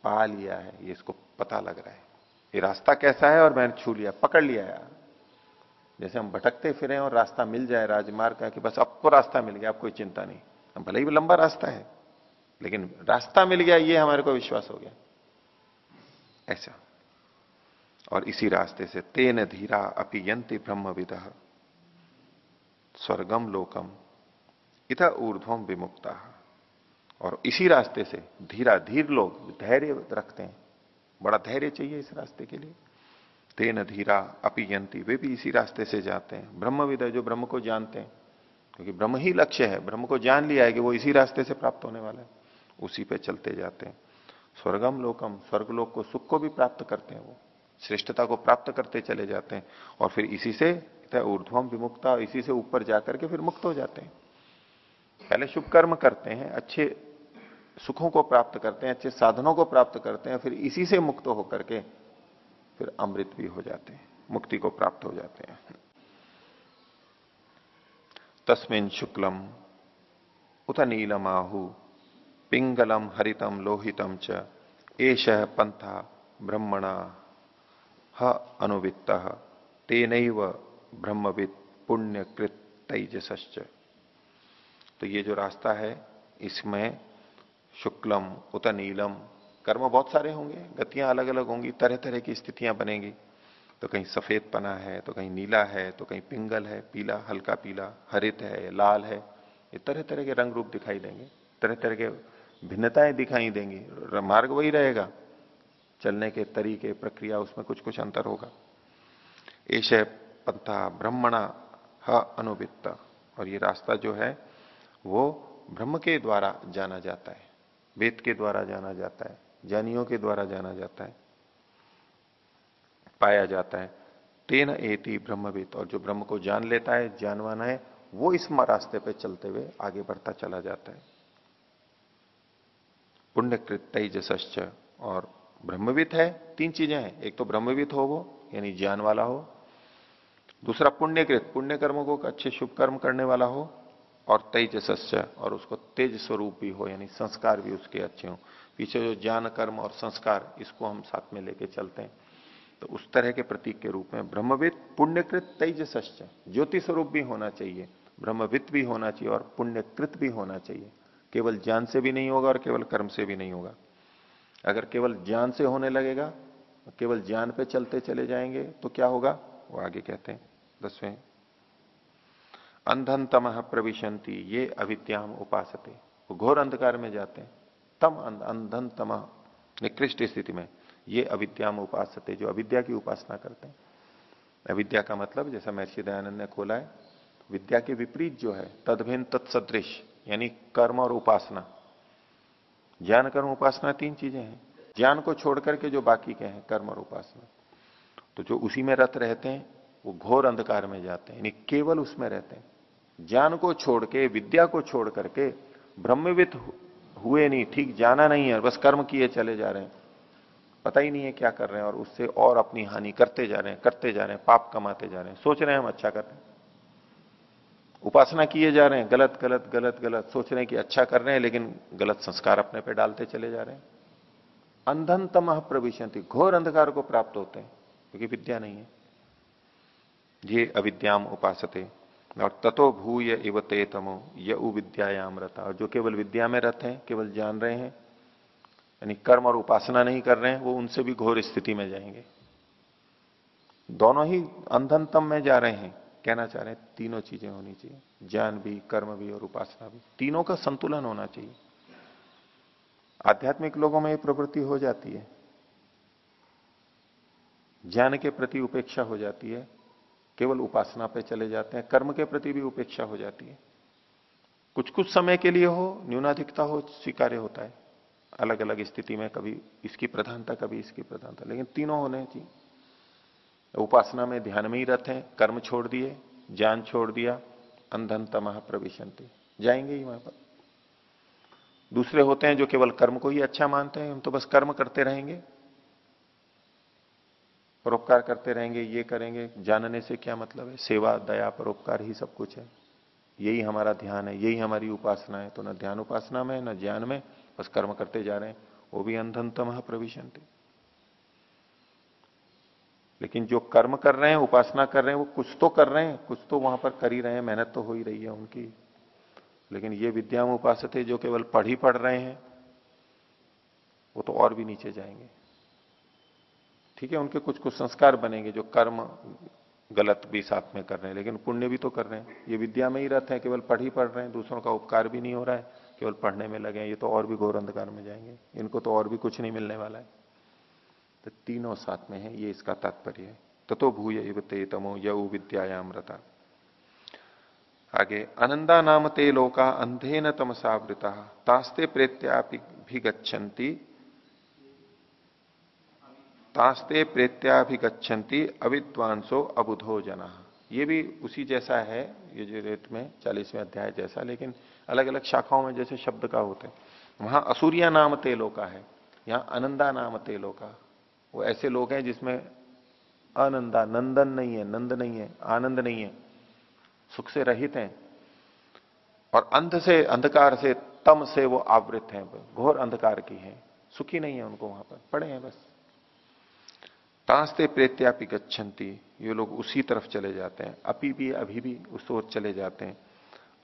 पा लिया है। ये इसको पता लग रहा है। ये रास्ता कैसा है और मैंने छू लिया, पकड़ लिया यार जैसे हम भटकते फिरे और रास्ता मिल जाए राजमार्ग का कि बस अब तो रास्ता मिल गया, अब कोई चिंता नहीं। हम भले ही लंबा रास्ता है, लेकिन रास्ता मिल गया, ये हमारे को विश्वास हो गया। ऐसा। और इसी रास्ते से तेन धीरा अपियंती ब्रह्म विद स्वर्गम लोकम इत ऊर्ध्वम विमुक्ता। और इसी रास्ते से धीरा धीर लोग धैर्य रखते हैं। बड़ा धैर्य चाहिए इस रास्ते के लिए। तेन धीरा अपियंती वे भी इसी रास्ते से जाते हैं। ब्रह्म विदय जो ब्रह्म को जानते हैं। क्योंकि ब्रह्म ही लक्ष्य है। ब्रह्म को जान लिया है कि वो इसी रास्ते से प्राप्त होने वाला है। उसी पे चलते जाते हैं। स्वर्गम लोकम स्वर्ग लोक को सुख को भी प्राप्त करते हैं वो। श्रेष्ठता को प्राप्त करते चले जाते हैं। और फिर इसी से ऊर्ध्वम विमुक्ता, इसी से ऊपर जाकर के फिर मुक्त हो जाते हैं। पहले शुभ कर्म करते हैं, अच्छे सुखों को प्राप्त करते हैं, अच्छे साधनों को प्राप्त करते हैं, फिर इसी से मुक्त होकर के फिर अमृत भी हो जाते हैं, मुक्ति को प्राप्त हो जाते हैं। तस्मिन शुक्लम, उत नीलम आहु पिंगलम हरितम लोहितम च एश पंथा ब्रह्मणा, ह अनुवित्त तेन ब्रह्मविद पुण्यकृत तेजसश्च। तो ये जो रास्ता है, इसमें शुक्लम, उत नीलम कर्म बहुत सारे होंगे, गतियाँ अलग अलग होंगी तरह तरह की स्थितियाँ बनेगी। तो कहीं सफ़ेद पना है तो कहीं नीला है तो कहीं पिंगल है, पीला, हल्का पीला, हरित है, लाल है, ये तरह तरह के रंग रूप दिखाई देंगे तरह तरह के भिन्नताएँ दिखाई देंगी मार्ग वही रहेगा। चलने के तरीके, प्रक्रिया, उसमें कुछ कुछ अंतर होगा। एश पंथा, ब्रह्मणा, ह अनुवित्त। और ये रास्ता जो है, वो ब्रह्म के द्वारा जाना जाता है, वेद के द्वारा जाना जाता है। ज्ञानियों के द्वारा जाना जाता है, पाया जाता है। तेन एति ब्रह्मविद, और जो ब्रह्म को जान लेता है, जानवाना है, वो इस रास्ते पे चलते हुए आगे बढ़ता चला जाता है। पुण्यकृत तेजश्च और ब्रह्मविद है, तीन चीज़ें हैं। एक तो ब्रह्मविद हो वो, यानी ज्ञान वाला हो। दूसरा पुण्यकृत पुण्य कर्मों को अच्छे शुभ कर्म करने वाला हो, और तेजस्य और उसको तेज स्वरूप भी हो, यानी संस्कार भी उसके अच्छे हो। पीछे जो ज्ञान, कर्म और संस्कार, इसको हम साथ में लेके चलते हैं। तो उस तरह के प्रतीक के रूप में ब्रह्मविद पुण्यकृत तेजस्य ज्योति स्वरूप भी होना चाहिए। ब्रह्मविद भी होना चाहिए और पुण्यकृत भी होना चाहिए। केवल ज्ञान से भी नहीं होगा और केवल कर्म से भी नहीं होगा। अगर केवल ज्ञान से होने लगेगा, केवल ज्ञान पे चलते चले जाएँगे तो क्या होगा? वो आगे कहते हैं, दसवें। अंधन तमह प्रविशंति ये अविद्याम उपासते। घोर अंधकार में जाते हैं। तम अंधन तम निकृष्ट स्थिति में ये अविद्याम उपासते जो अविद्या की उपासना करते हैं। अविद्या का मतलब जैसा महर्षि दयानंद ने खोला है, विद्या के विपरीत जो है तदभिन तत्सदृश, यानी कर्म और उपासना। ज्ञान, कर्म, उपासना तीन चीज़ें हैं। ज्ञान को छोड़ करके जो बाकी के हैं, कर्म और उपासना। तो जो उसी में रत रहते हैं, वो घोर अंधकार में जाते हैं, यानी केवल उसमें रहते हैं। ज्ञान को छोड़ के, विद्या को छोड़ करके, ब्रह्मविद हुए नहीं, ठीक जाना नहीं है बस कर्म किए चले जा रहे हैं। पता ही नहीं है क्या कर रहे हैं और उससे और अपनी हानि करते जा रहे हैं, करते जा रहे हैं, पाप कमाते जा रहे हैं। सोच रहे हैं हम अच्छा कर रहे हैं। उपासना किए जा रहे हैं, गलत गलत गलत गलत। सोच रहे हैं कि अच्छा कर रहे हैं, लेकिन गलत संस्कार अपने पे डालते चले जा रहे हैं। अंधन तमह प्रविशंति घोर अंधकार को प्राप्त होते हैं, क्योंकि विद्या नहीं है। ये अविद्याम उपासते। और ततो भूय इव ते तमो य विद्यायाम रता। और जो केवल विद्या में रथ हैं, केवल जान रहे हैं, यानी कर्म और उपासना नहीं कर रहे हैं, वो उनसे भी घोर स्थिति में जाएँगे। दोनों ही अंधनतम में जा रहे हैं, कहना चाह रहे हैं, तीनों चीज़ें होनी चाहिए। ज्ञान भी, कर्म भी और उपासना भी। तीनों का संतुलन होना चाहिए। आध्यात्मिक लोगों में ये प्रवृत्ति हो जाती है। ज्ञान के प्रति उपेक्षा हो जाती है। केवल उपासना पे चले जाते हैं, कर्म के प्रति भी उपेक्षा हो जाती है। कुछ कुछ समय के लिए हो, न्यूनाधिकता हो, स्वीकार्य होता है। अलग अलग स्थिति में कभी इसकी प्रधानता, कभी इसकी प्रधानता। लेकिन तीनों होने चाहिए। उपासना में ध्यान में ही रहते हैं, कर्म छोड़ दिए, ज्ञान छोड़ दिया अंधन तमह प्रविशंति जाएँगे ही वहाँ पर। दूसरे होते हैं जो केवल कर्म को ही अच्छा मानते हैं, हम तो बस कर्म करते रहेंगे। परोपकार करते रहेंगे, ये करेंगे। जानने से क्या मतलब है? सेवा, दया, परोपकार ही सब कुछ है। यही हमारा ध्यान है, यही हमारी उपासना है। तो न ध्यान उपासना में, न ज्ञान में, बस कर्म करते जा रहे हैं। वो भी अंधनतम प्रविशन लेकिन जो कर्म कर रहे हैं, उपासना कर रहे हैं, वो कुछ तो कर रहे हैं, कुछ तो वहाँ पर कर ही रहे हैं, मेहनत तो हो ही रही है उनकी। लेकिन ये विद्या में उपास जो केवल पढ़ ही पढ़ रहे हैं, वो तो और भी नीचे जाएँगे। ठीक है, उनके कुछ कुछ संस्कार बनेंगे जो कर्म गलत भी साथ में कर रहे हैं, लेकिन पुण्य भी तो कर रहे हैं। ये विद्या में ही रहते हैं, केवल पढ़ ही पढ़ रहे हैं, दूसरों का उपकार भी नहीं हो रहा है, केवल पढ़ने में लगे हैं। ये तो और भी घोर अंधकार में जाएँगे। इनको तो और भी कुछ नहीं मिलने वाला है। तो तीनों साथ में है, ये इसका तात्पर्य है। ततो भूय इवते तमो यऊ विद्यायाम रता। आगे, अनंदा नाम ते लोका अंधे न तमसावृता तास्ते प्रेत्यापि भी गच्छन्ति। तास्ते प्रेत्याभिगछन्ति अविद्वांसो अबुधो जना। ये भी उसी जैसा है, ये जो रेत में, चालीसवें अध्याय जैसा, लेकिन अलग अलग शाखाओं में जैसे शब्द का होते हैं। वहाँ असूर्या नाम तेलो का है, यहाँ अनंदा नाम तेलो का वो ऐसे लोग हैं जिसमें अनंदा, नंदन नहीं है, नंद नहीं है, आनंद नहीं है, सुख से रहित हैं। और अंध से, अंधकार से, तम से वो आवृत हैं, घोर अंधकार की है। सुखी नहीं है उनको वहाँ पर, पड़े हैं बस। तास्ते प्रेत्यापि गच्छन्ति। ये लोग उसी तरफ़ चले जाते हैं। अपी भी, अभी भी उस ओर चले जाते हैं।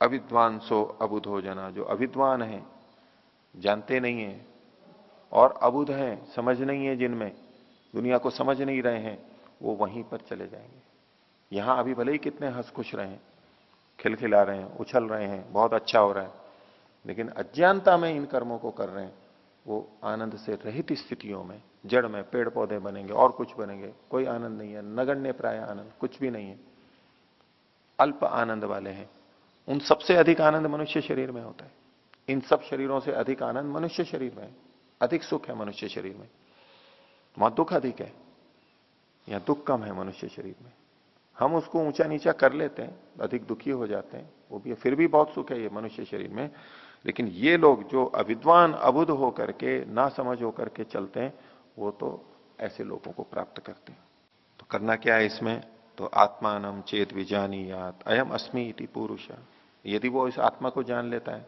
अविद्वान सो अबुध हो जाना। जो अविद्वान है, जानते नहीं है और अबुध है, समझ नहीं है जिनमें, दुनिया को समझ नहीं रहे हैं, वो वहीं पर चले जाएँगे। यहाँ अभी भले ही कितने हंस खुश रहे हैं, खिलखिला रहे हैं, उछल रहे हैं, बहुत अच्छा हो रहा है, लेकिन अज्ञानता में इन कर्मों को कर रहे हैं। वो आनंद से रहित स्थितियों में, जड़ में पेड़ पौधे बनेंगे, और कुछ बनेंगे। कोई आनंद नहीं है। नगण्य प्राय आनंद, कुछ भी नहीं है। अल्प आनंद वाले हैं। उन सबसे अधिक आनंद मनुष्य शरीर में होता है। इन सब शरीरों से अधिक आनंद मनुष्य शरीर में अधिक सुख है मनुष्य शरीर में। वहाँ दुख अधिक है, या दुख कम है मनुष्य शरीर में। हम उसको ऊँचा नीचा कर लेते हैं, अधिक दुखी हो जाते हैं, वो भी फिर भी बहुत सुख है ये मनुष्य शरीर में। लेकिन ये लोग जो अविद्वान अबुध होकर के ना समझ होकर के चलते हैं, वो तो ऐसे लोगों को प्राप्त करते हैं। तो करना क्या है इसमें? तो आत्मानम चेत विजानी यात अयम अस्मी इति पुरुष। यदि वो इस आत्मा को जान लेता है,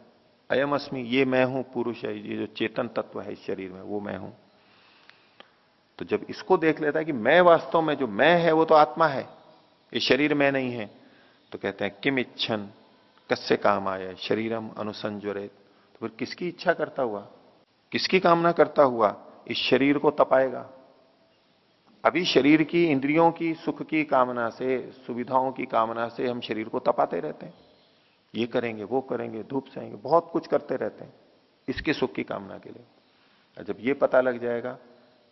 अयम अस्मी, ये मैं हूँ पुरुष है ये जो चेतन तत्व है इस शरीर में, वो मैं हूँ। तो जब इसको देख लेता है कि मैं वास्तव में जो मैं है, वो तो आत्मा है, ये शरीर में नहीं है तो कहते हैं किम इच्छन कस्य काम आया शरीरम अनुसंजुरे तो फिर किसकी इच्छा करता हुआ? किसकी कामना करता हुआ? इस शरीर को तपाएगा। अभी शरीर की, इंद्रियों की, सुख की कामना से, सुविधाओं की कामना से हम शरीर को तपाते रहते हैं। ये करेंगे, वो करेंगे, धूप सेंगे बहुत कुछ करते रहते हैं, इसके सुख की कामना के लिए। जब ये पता लग जाएगा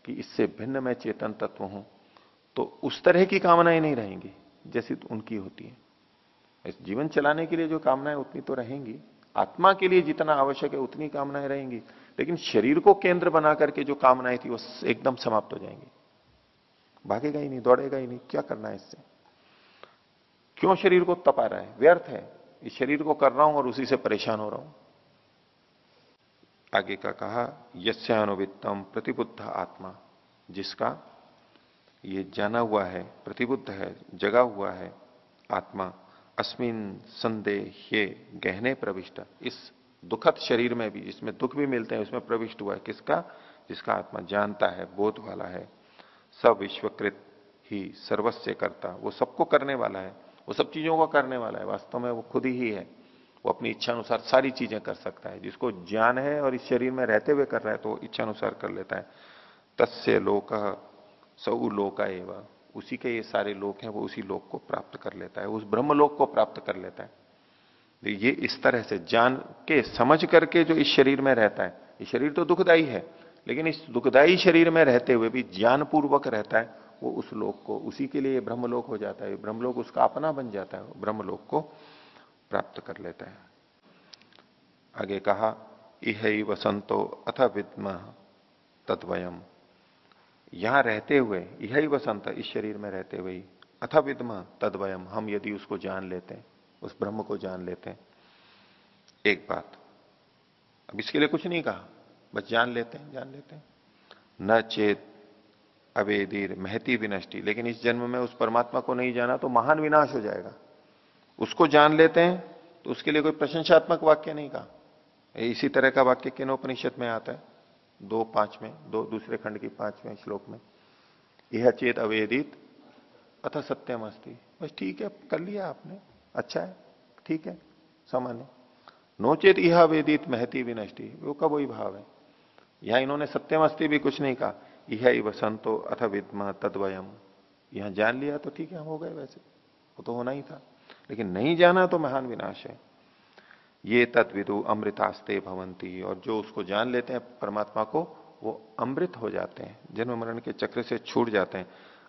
कि इससे भिन्न मैं चेतन तत्व हूँ तो उस तरह की कामनाएँ नहीं रहेंगी, जैसी उनकी होती है। इस जीवन चलाने के लिए जो कामनाएँ उतनी तो रहेंगी, आत्मा के लिए जितना आवश्यक है उतनी कामनाएँ रहेंगी, लेकिन शरीर को केंद्र बना करके जो कामनाएँ थी वो एकदम समाप्त हो जाएँगी। भागेगा ही नहीं, दौड़ेगा ही नहीं, क्या करना है इससे? क्यों शरीर को तपा रहा है? व्यर्थ है। इस शरीर को कर रहा हूँ और उसी से परेशान हो रहा हूँ। आगे का कहा, यस्यानुवित्तम प्रतिबुद्ध आत्मा, जिसका ये जाना हुआ है, प्रतिबुद्ध है, जगा हुआ है आत्मा अस्मिन संदेह ये गहने प्रविष्ट। इस दुखद शरीर में भी, जिसमें दुख भी मिलते हैं, उसमें प्रविष्ट हुआ है किसका? जिसका आत्मा जानता है, बोध वाला है। सब विश्वकृत ही सर्वस्व करता। वो सबको करने वाला है, वो सब चीज़ों को करने वाला है। वास्तव में वो खुद ही है। वो अपनी इच्छा अनुसार सारी चीज़ें कर सकता है। जिसको ज्ञान है और इस शरीर में रहते हुए कर रहा है तो इच्छा अनुसार कर लेता है। तस्य लोक सऊ लोक एवं। उसी के ये सारे लोक हैं, वो उसी लोक को प्राप्त कर लेता है, उस ब्रह्म लोक को प्राप्त कर लेता है। तो ये इस तरह से जान के, समझ करके जो इस शरीर में रहता है, ये शरीर तो दुखदाई है, लेकिन इस दुखदाई शरीर में रहते हुए भी ज्ञान पूर्वक रहता है, वो उस लोक को, उसी के लिए ब्रह्मलोक हो जाता है ब्रह्मलोक उसका अपना बन जाता है, ब्रह्मलोक को प्राप्त कर लेता है। आगे कहा इह वसंतो अथ विद्म तत्वयम यहाँ रहते हुए, यही वसंत इस शरीर में रहते हुए अथ विद्म तदवयम, हम यदि उसको जान लेते हैं, उस ब्रह्म को जान लेते हैं। एक बात, अब इसके लिए कुछ नहीं कहा, बस जान लेते हैं, जान लेते हैं। न चेत अवेदीर, महती विनष्टि, लेकिन इस जन्म में उस परमात्मा को नहीं जाना तो महान विनाश हो जाएगा। उसको जान लेते हैं तो उसके लिए कोई प्रशंसात्मक वाक्य नहीं कहा। इसी तरह का वाक्य केनोपनिषद में आता है? दो पाँच में दो दूसरे खंड की पाँचवें श्लोक में, यह चेत अवेदित, अथ सत्यम अस्ति। बस ठीक है, कर लिया आपने। अच्छा है, ठीक है, सामान्य। नोचेत यह अवेदित, महती विनष्टि। वो का वही भाव है? यहाँ इन्होंने सत्यम अस्थि भी कुछ नहीं कहा। यह वसंतो अथ विद्म तद्वयम। यहाँ जान लिया तो ठीक है, हम हो गए वैसे। वो तो होना ही था। लेकिन नहीं जाना तो महान विनाश है। ये तत्विदु अमृतास्ते भवंती और जो उसको जान लेते हैं, परमात्मा को, वो अमृत हो जाते हैं। जन्म मरण के चक्र से छूट जाते हैं।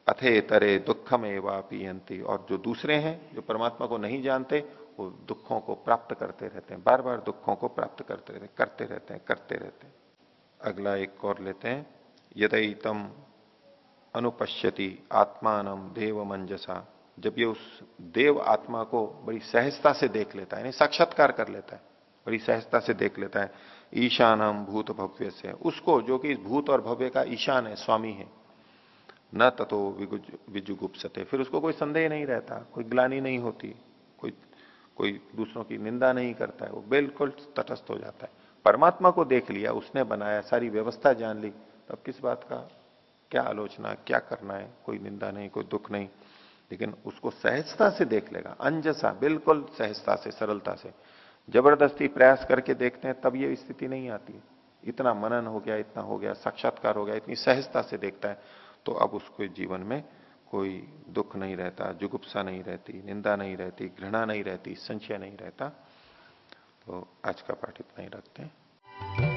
अथे तरे दुखम एवा पियंती और जो दूसरे हैं, जो परमात्मा को नहीं जानते, वो दुखों को प्राप्त करते रहते हैं। बार बार दुखों को प्राप्त करते रहते करते रहते हैं, करते रहते हैं। अगला एक और लेते हैं। यदि तम अनुपश्यति आत्मान देव मंजसा जब ये उस देव आत्मा को बड़ी सहजता से देख लेता है, यानी साक्षात्कार कर लेता है, बड़ी सहजता से देख लेता है, ईशानम भूत भव्य से, उसको जो कि भूत और भव्य का ईशान है, स्वामी है, न ततो विजुगुप्सते। फिर उसको कोई संदेह नहीं रहता, कोई ग्लानी नहीं होती, कोई कोई दूसरों की निंदा नहीं करता है, वो बिल्कुल तटस्थ हो जाता है। परमात्मा को देख लिया, उसने बनाया, सारी व्यवस्था जान ली, तब किस बात का क्या आलोचना, क्या करना है, कोई निंदा नहीं, कोई दुख नहीं। लेकिन उसको सहजता से देख लेगा, अंजसा, बिल्कुल सहजता से, सरलता से। ज़बरदस्ती प्रयास करके देखते हैं, तब ये स्थिति नहीं आती इतना मनन हो गया, इतना हो गया, साक्षात्कार हो गया, इतनी सहजता से देखता है तो अब उसको जीवन में कोई दुख नहीं रहता, जुगुप्सा नहीं रहती, निंदा नहीं रहती, घृणा नहीं रहती, संशय नहीं रहता। तो आज का पाठ इतना ही रखते हैं।